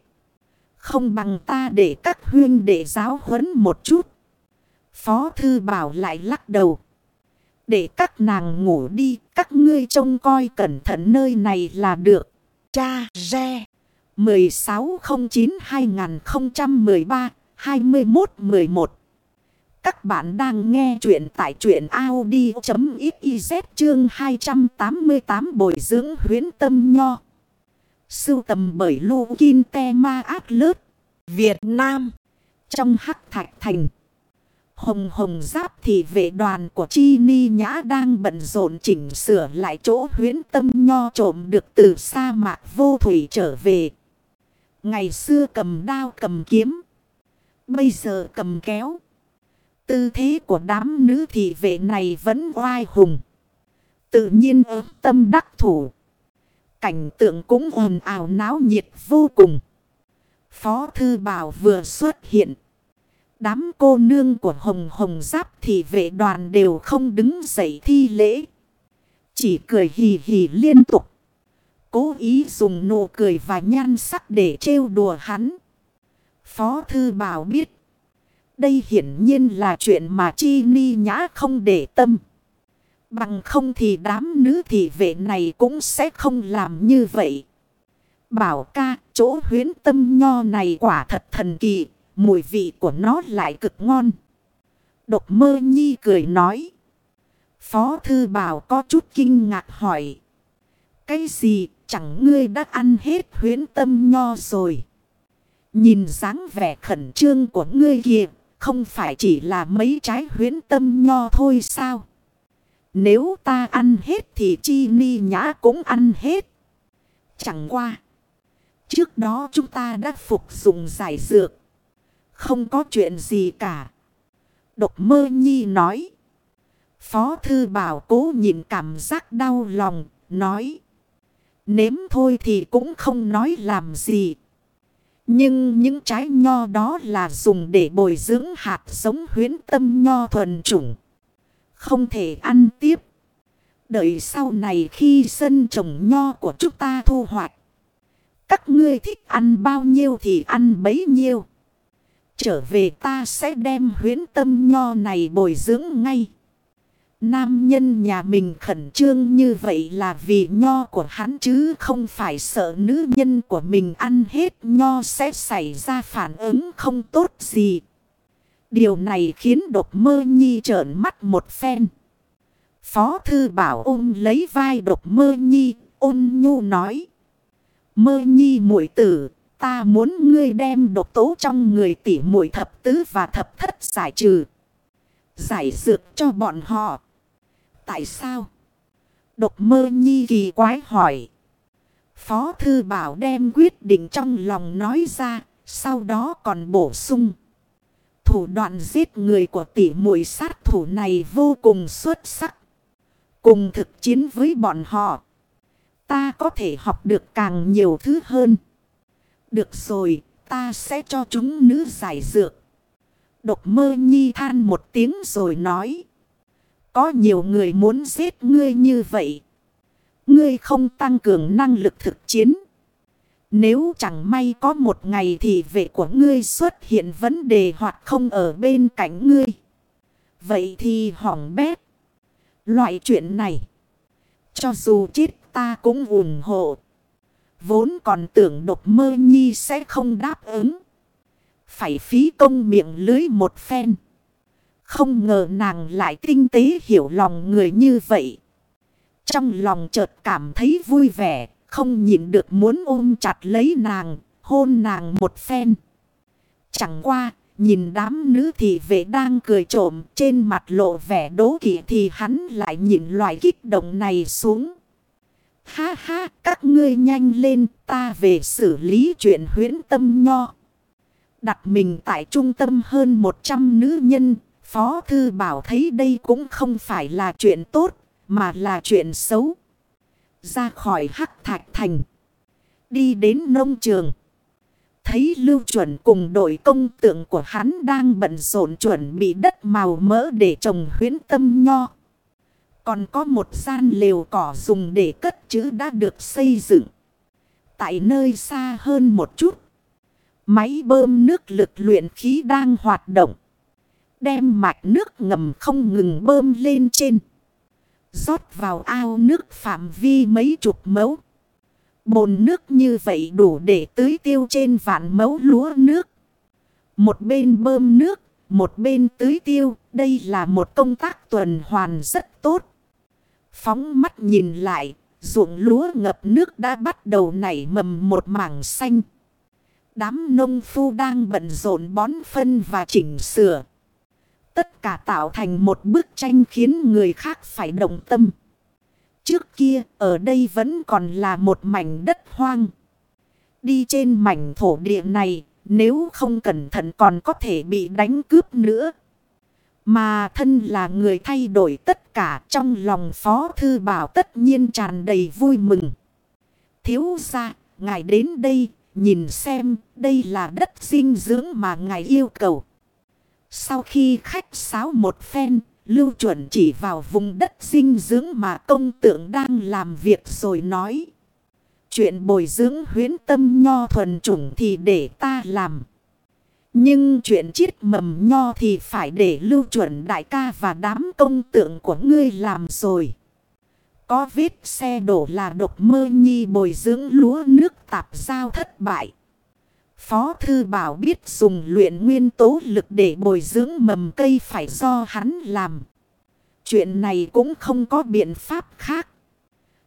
Không bằng ta để các huyên để giáo huấn một chút. Phó thư bảo lại lắc đầu. Để các nàng ngủ đi, các ngươi trông coi cẩn thận nơi này là được. Cha Re 1609-2013-2111 Các bạn đang nghe chuyện tại truyện Audi.xyz chương 288 bồi dưỡng huyến tâm nho. Sưu tầm bởi Lô Kinh Te Ma Át Lớt, Việt Nam. Trong hắc thạch thành. Hồng hồng giáp thì vệ đoàn của Chi Ni Nhã đang bận rộn chỉnh sửa lại chỗ huyến tâm nho trộm được từ sa mạc vô thủy trở về. Ngày xưa cầm đao cầm kiếm. Bây giờ cầm kéo. Tư thế của đám nữ thị vệ này vẫn oai hùng. Tự nhiên ớm tâm đắc thủ. Cảnh tượng cũng ồn ào náo nhiệt vô cùng. Phó Thư Bảo vừa xuất hiện. Đám cô nương của Hồng Hồng Giáp thì vệ đoàn đều không đứng dậy thi lễ. Chỉ cười hì hì liên tục. Cố ý dùng nụ cười và nhan sắc để trêu đùa hắn. Phó Thư Bảo biết. Đây hiển nhiên là chuyện mà Chi Ni Nhã không để tâm. Bằng không thì đám nữ thị vệ này cũng sẽ không làm như vậy. Bảo ca, chỗ huyến tâm nho này quả thật thần kỳ, mùi vị của nó lại cực ngon. Độc mơ nhi cười nói. Phó thư bảo có chút kinh ngạc hỏi. Cái gì chẳng ngươi đã ăn hết huyến tâm nho rồi. Nhìn dáng vẻ khẩn trương của ngươi kìa, không phải chỉ là mấy trái huyến tâm nho thôi sao? Nếu ta ăn hết thì chi ni nhã cũng ăn hết. Chẳng qua. Trước đó chúng ta đã phục dụng giải dược. Không có chuyện gì cả. Độc mơ nhi nói. Phó thư bảo cố nhìn cảm giác đau lòng. Nói. Nếm thôi thì cũng không nói làm gì. Nhưng những trái nho đó là dùng để bồi dưỡng hạt giống huyến tâm nho thuần chủng. Không thể ăn tiếp. Đợi sau này khi sân trồng nho của chúng ta thu hoạch. Các ngươi thích ăn bao nhiêu thì ăn bấy nhiêu. Trở về ta sẽ đem huyến tâm nho này bồi dưỡng ngay. Nam nhân nhà mình khẩn trương như vậy là vì nho của hắn chứ không phải sợ nữ nhân của mình ăn hết nho sẽ xảy ra phản ứng không tốt gì. Điều này khiến độc mơ nhi trợn mắt một phen. Phó thư bảo ôm lấy vai độc mơ nhi, ôn nhu nói. Mơ nhi muội tử, ta muốn ngươi đem độc tố trong người tỉ muội thập tứ và thập thất giải trừ. Giải dược cho bọn họ. Tại sao? Độc mơ nhi kỳ quái hỏi. Phó thư bảo đem quyết định trong lòng nói ra, sau đó còn bổ sung. Thủ đoạn giết người của tỷ muội sát thủ này vô cùng xuất sắc. Cùng thực chiến với bọn họ. Ta có thể học được càng nhiều thứ hơn. Được rồi, ta sẽ cho chúng nữ giải dược. Độc mơ nhi than một tiếng rồi nói. Có nhiều người muốn giết ngươi như vậy. Ngươi không tăng cường năng lực thực chiến. Nếu chẳng may có một ngày thì vệ của ngươi xuất hiện vấn đề hoặc không ở bên cạnh ngươi. Vậy thì hỏng bét. Loại chuyện này. Cho dù chết ta cũng ủng hộ. Vốn còn tưởng độc mơ nhi sẽ không đáp ứng. Phải phí công miệng lưới một phen. Không ngờ nàng lại tinh tế hiểu lòng người như vậy. Trong lòng chợt cảm thấy vui vẻ, không nhịn được muốn ôm chặt lấy nàng, hôn nàng một phen. Chẳng qua, nhìn đám nữ thị vệ đang cười trộm trên mặt lộ vẻ đố kỵ thì hắn lại nhìn loại kích động này xuống. Ha ha, các ngươi nhanh lên, ta về xử lý chuyện huyễn tâm nho. Đặt mình tại trung tâm hơn 100 nữ nhân, Phó Thư Bảo thấy đây cũng không phải là chuyện tốt, mà là chuyện xấu. Ra khỏi hắc thạch thành. Đi đến nông trường. thấy lưu chuẩn cùng đội công tượng của hắn đang bận rộn chuẩn bị đất màu mỡ để trồng huyến tâm nho. Còn có một gian lều cỏ dùng để cất chữ đã được xây dựng. Tại nơi xa hơn một chút. Máy bơm nước lực luyện khí đang hoạt động. Đem mạch nước ngầm không ngừng bơm lên trên. rót vào ao nước phạm vi mấy chục mẫu. Bồn nước như vậy đủ để tưới tiêu trên vạn mẫu lúa nước. Một bên bơm nước, một bên tưới tiêu. Đây là một công tác tuần hoàn rất tốt. Phóng mắt nhìn lại, ruộng lúa ngập nước đã bắt đầu nảy mầm một mảng xanh. Đám nông phu đang bận rộn bón phân và chỉnh sửa. Tất cả tạo thành một bức tranh khiến người khác phải động tâm. Trước kia ở đây vẫn còn là một mảnh đất hoang. Đi trên mảnh thổ địa này nếu không cẩn thận còn có thể bị đánh cướp nữa. Mà thân là người thay đổi tất cả trong lòng Phó Thư Bảo tất nhiên tràn đầy vui mừng. Thiếu ra, ngài đến đây, nhìn xem đây là đất dinh dưỡng mà ngài yêu cầu. Sau khi khách sáo một phen, Lưu chuẩn chỉ vào vùng đất dinh dưỡng mà công tượng đang làm việc rồi nói. Chuyện bồi dưỡng huyến tâm nho thuần chủng thì để ta làm. Nhưng chuyện chiết mầm nho thì phải để lưu chuẩn đại ca và đám công tượng của ngươi làm rồi. Có vết xe đổ là độc mơ nhi bồi dưỡng lúa nước tạp giao thất bại. Phó Thư Bảo biết dùng luyện nguyên tố lực để bồi dưỡng mầm cây phải do hắn làm. Chuyện này cũng không có biện pháp khác.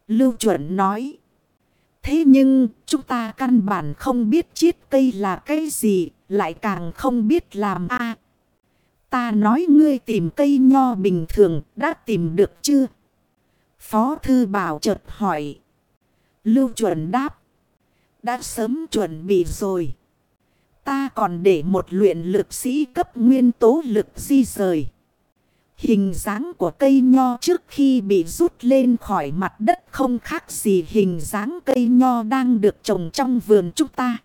Lưu chuẩn nói. Thế nhưng chúng ta căn bản không biết chiết cây là cái gì, lại càng không biết làm a Ta nói ngươi tìm cây nho bình thường, đã tìm được chưa? Phó Thư Bảo chợt hỏi. Lưu chuẩn đáp. Đã sớm chuẩn bị rồi. Ta còn để một luyện lực sĩ cấp nguyên tố lực di rời. Hình dáng của cây nho trước khi bị rút lên khỏi mặt đất không khác gì hình dáng cây nho đang được trồng trong vườn chúng ta.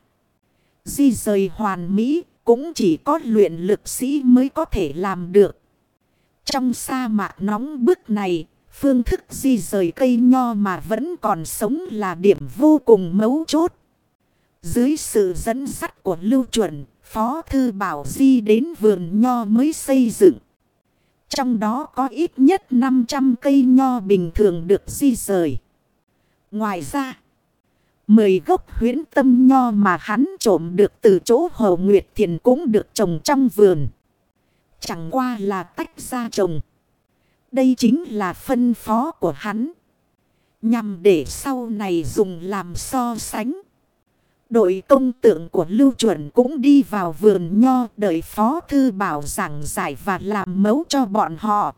Di rời hoàn mỹ cũng chỉ có luyện lực sĩ mới có thể làm được. Trong sa mạc nóng bức này, phương thức di rời cây nho mà vẫn còn sống là điểm vô cùng mấu chốt. Dưới sự dẫn dắt của Lưu Chuẩn, Phó Thư Bảo Di đến vườn nho mới xây dựng. Trong đó có ít nhất 500 cây nho bình thường được di rời. Ngoài ra, 10 gốc huyến tâm nho mà hắn trộm được từ chỗ Hồ Nguyệt Thiền cũng được trồng trong vườn. Chẳng qua là tách ra trồng. Đây chính là phân phó của hắn. Nhằm để sau này dùng làm so sánh. Đội công tượng của Lưu Chuẩn cũng đi vào vườn nho đợi Phó Thư Bảo giảng giải và làm mẫu cho bọn họ.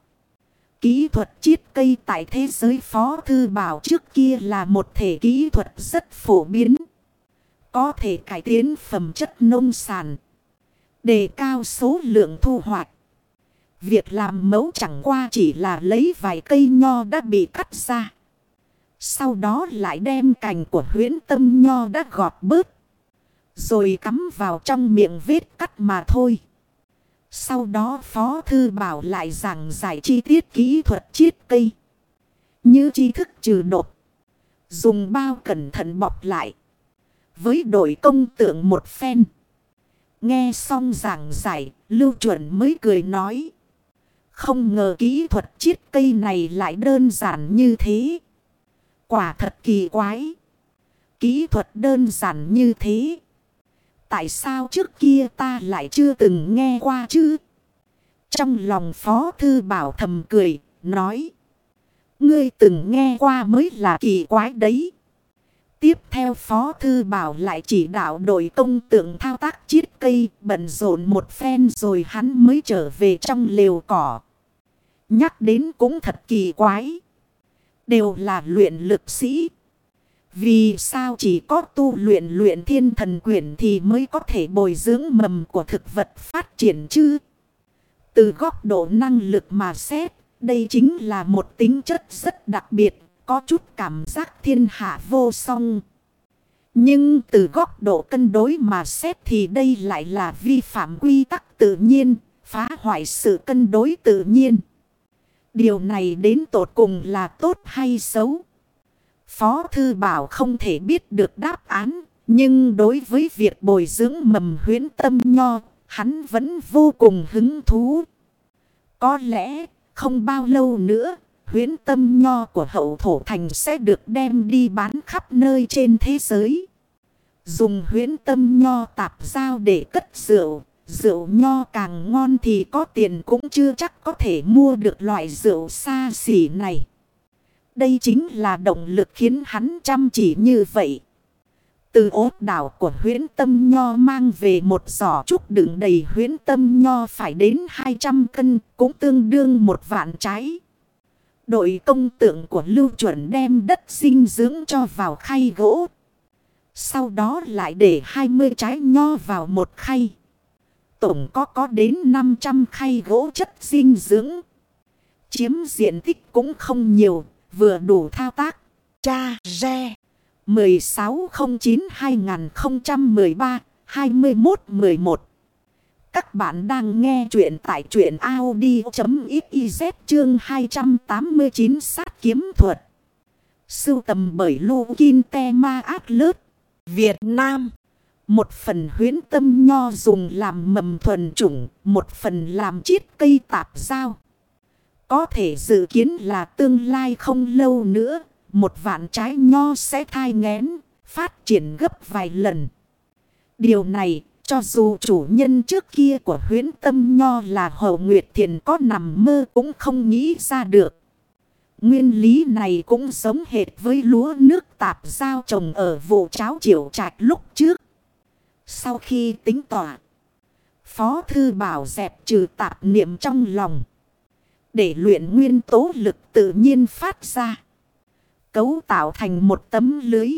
Kỹ thuật chiết cây tại thế giới Phó Thư Bảo trước kia là một thể kỹ thuật rất phổ biến. Có thể cải tiến phẩm chất nông sản. Đề cao số lượng thu hoạch. Việc làm mẫu chẳng qua chỉ là lấy vài cây nho đã bị cắt ra. Sau đó lại đem cành của huyến tâm nho đã gọt bớt. Rồi cắm vào trong miệng vết cắt mà thôi. Sau đó Phó Thư Bảo lại giảng giải chi tiết kỹ thuật chiết cây. Như tri thức trừ đột. Dùng bao cẩn thận bọc lại. Với đội công tượng một phen. Nghe xong giảng giải, Lưu Chuẩn mới cười nói. Không ngờ kỹ thuật chiết cây này lại đơn giản như thế. Quả thật kỳ quái. Kỹ thuật đơn giản như thế. Tại sao trước kia ta lại chưa từng nghe qua chứ? Trong lòng Phó Thư Bảo thầm cười, nói. Ngươi từng nghe qua mới là kỳ quái đấy. Tiếp theo Phó Thư Bảo lại chỉ đạo đội công tượng thao tác chiết cây bận rộn một phen rồi hắn mới trở về trong lều cỏ. Nhắc đến cũng thật kỳ quái. Đều là luyện lực sĩ. Vì sao chỉ có tu luyện luyện thiên thần quyển thì mới có thể bồi dưỡng mầm của thực vật phát triển chứ? Từ góc độ năng lực mà xét, đây chính là một tính chất rất đặc biệt, có chút cảm giác thiên hạ vô song. Nhưng từ góc độ cân đối mà xét thì đây lại là vi phạm quy tắc tự nhiên, phá hoại sự cân đối tự nhiên. Điều này đến tột cùng là tốt hay xấu? Phó Thư Bảo không thể biết được đáp án, nhưng đối với việc bồi dưỡng mầm huyến tâm nho, hắn vẫn vô cùng hứng thú. Có lẽ không bao lâu nữa, huyến tâm nho của hậu thổ thành sẽ được đem đi bán khắp nơi trên thế giới. Dùng huyến tâm nho tạp giao để cất rượu. Rượu nho càng ngon thì có tiền cũng chưa chắc có thể mua được loại rượu xa xỉ này. Đây chính là động lực khiến hắn chăm chỉ như vậy. Từ ốt đảo của huyến tâm nho mang về một giỏ trúc đựng đầy huyến tâm nho phải đến 200 cân, cũng tương đương một vạn trái. Đội công tượng của lưu chuẩn đem đất sinh dưỡng cho vào khay gỗ. Sau đó lại để 20 trái nho vào một khay. Tổng có có đến 500 khay gỗ chất sinh dưỡng. Chiếm diện tích cũng không nhiều, vừa đủ thao tác. Cha Re 1609-2013-2111 Các bạn đang nghe chuyện tại chuyện Audi.xyz chương 289 sát kiếm thuật. Sưu tầm bởi Lô Kinh Te Ma Át Lớt, Việt Nam. Một phần huyến tâm nho dùng làm mầm thuần chủng, một phần làm chiết cây tạp giao. Có thể dự kiến là tương lai không lâu nữa, một vạn trái nho sẽ thai ngén, phát triển gấp vài lần. Điều này, cho dù chủ nhân trước kia của huyến tâm nho là Hậu Nguyệt Thiền có nằm mơ cũng không nghĩ ra được. Nguyên lý này cũng giống hệt với lúa nước tạp giao trồng ở vụ cháo triệu trạch lúc trước. Sau khi tính tỏa, Phó Thư Bảo dẹp trừ tạp niệm trong lòng. Để luyện nguyên tố lực tự nhiên phát ra. Cấu tạo thành một tấm lưới.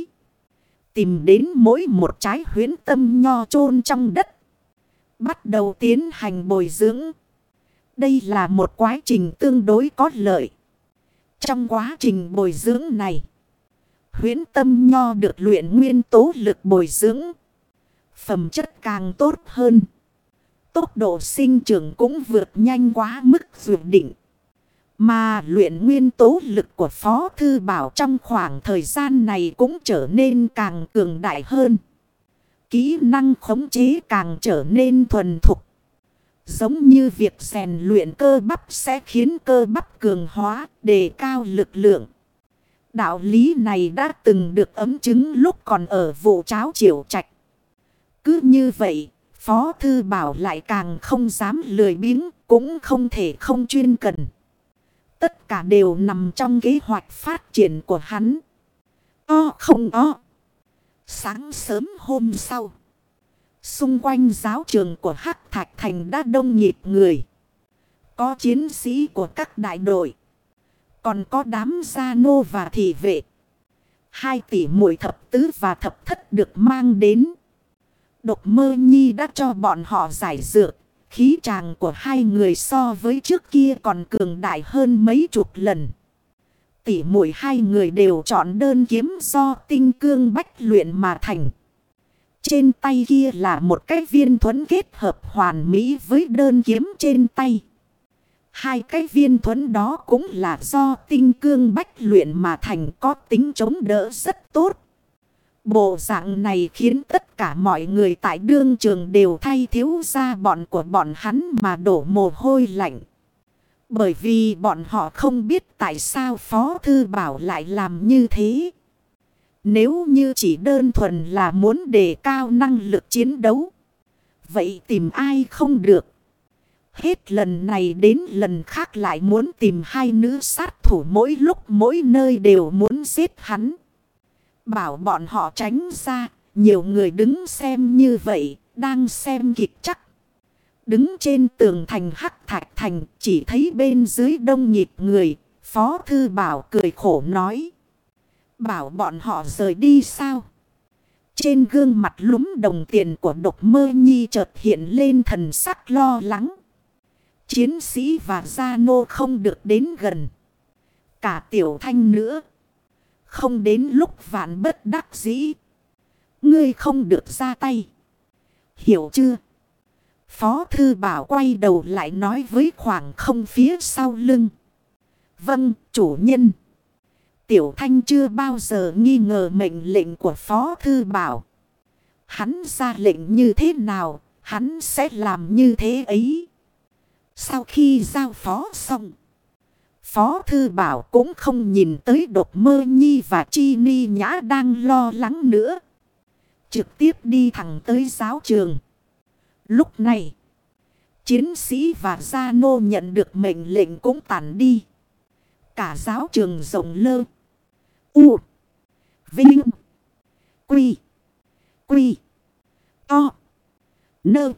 Tìm đến mỗi một trái huyến tâm nho chôn trong đất. Bắt đầu tiến hành bồi dưỡng. Đây là một quá trình tương đối có lợi. Trong quá trình bồi dưỡng này. Huyến tâm nho được luyện nguyên tố lực bồi dưỡng. Phẩm chất càng tốt hơn. Tốc độ sinh trưởng cũng vượt nhanh quá mức dự định. Mà luyện nguyên tố lực của Phó Thư Bảo trong khoảng thời gian này cũng trở nên càng cường đại hơn. Kỹ năng khống chế càng trở nên thuần thục. Giống như việc rèn luyện cơ bắp sẽ khiến cơ bắp cường hóa, đề cao lực lượng. Đạo lý này đã từng được ấm chứng lúc còn ở vụ cháo triều trạch. Cứ như vậy, Phó Thư Bảo lại càng không dám lười biếng, cũng không thể không chuyên cần. Tất cả đều nằm trong kế hoạch phát triển của hắn. O không o. Sáng sớm hôm sau. Xung quanh giáo trường của Hắc Thạch Thành đã đông nhịp người. Có chiến sĩ của các đại đội. Còn có đám gia nô và thị vệ. Hai tỷ muội thập tứ và thập thất được mang đến. Độc mơ nhi đã cho bọn họ giải dược. Khí tràng của hai người so với trước kia còn cường đại hơn mấy chục lần. Tỷ muội hai người đều chọn đơn kiếm do tinh cương bách luyện mà thành. Trên tay kia là một cái viên thuẫn kết hợp hoàn mỹ với đơn kiếm trên tay. Hai cái viên thuẫn đó cũng là do tinh cương bách luyện mà thành, có tính chống đỡ rất tốt. Bộ dạng này khiến tất cả mọi người tại đương trường đều thay thiếu ra bọn của bọn hắn mà đổ mồ hôi lạnh. Bởi vì bọn họ không biết tại sao Phó Thư Bảo lại làm như thế. Nếu như chỉ đơn thuần là muốn đề cao năng lực chiến đấu. Vậy tìm ai không được. Hết lần này đến lần khác lại muốn tìm hai nữ sát thủ mỗi lúc mỗi nơi đều muốn giết hắn. Bảo bọn họ tránh ra, nhiều người đứng xem như vậy, đang xem kịch chắc. Đứng trên tường thành hắc thạch thành, chỉ thấy bên dưới đông nhịp người, Phó Thư Bảo cười khổ nói. Bảo bọn họ rời đi sao? Trên gương mặt lúng đồng tiền của độc mơ nhi chợt hiện lên thần sắc lo lắng. Chiến sĩ và gia nô không được đến gần. Cả tiểu thanh nữa. Không đến lúc vạn bất đắc dĩ. Ngươi không được ra tay. Hiểu chưa? Phó thư bảo quay đầu lại nói với khoảng không phía sau lưng. Vâng, chủ nhân. Tiểu Thanh chưa bao giờ nghi ngờ mệnh lệnh của Phó Thư Bảo. Hắn ra lệnh như thế nào, hắn sẽ làm như thế ấy. Sau khi giao phó xong, Phó Thư Bảo cũng không nhìn tới độc mơ nhi và chi ni nhã đang lo lắng nữa. Trực tiếp đi thẳng tới giáo trường. Lúc này, chiến sĩ và gia nô nhận được mệnh lệnh cũng tản đi. Cả giáo trường rộng lơ. U. Vinh. Quy. Quy. To. Nơ.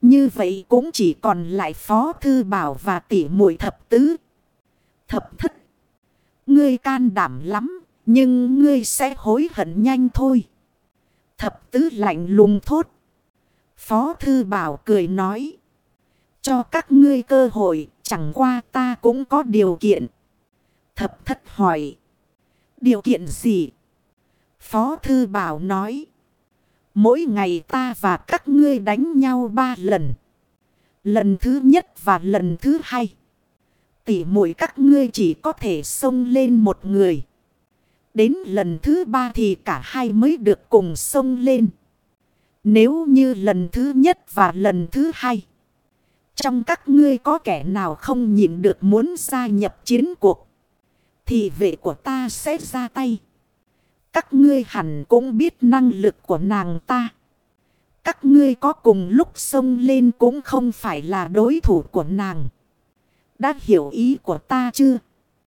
Như vậy cũng chỉ còn lại Phó Thư Bảo và tỷ muội thập tứ. Thập thất. Ngươi can đảm lắm, nhưng ngươi sẽ hối hận nhanh thôi. Thập tứ lạnh lùng thốt. Phó Thư Bảo cười nói. Cho các ngươi cơ hội, chẳng qua ta cũng có điều kiện. Thập thất hỏi. Điều kiện gì? Phó Thư Bảo nói. Mỗi ngày ta và các ngươi đánh nhau ba lần. Lần thứ nhất và lần thứ hai. Tỉ mũi các ngươi chỉ có thể xông lên một người. Đến lần thứ ba thì cả hai mới được cùng xông lên. Nếu như lần thứ nhất và lần thứ hai. Trong các ngươi có kẻ nào không nhịn được muốn gia nhập chiến cuộc. Thì vệ của ta sẽ ra tay. Các ngươi hẳn cũng biết năng lực của nàng ta. Các ngươi có cùng lúc xông lên cũng không phải là đối thủ của nàng. Đã hiểu ý của ta chưa?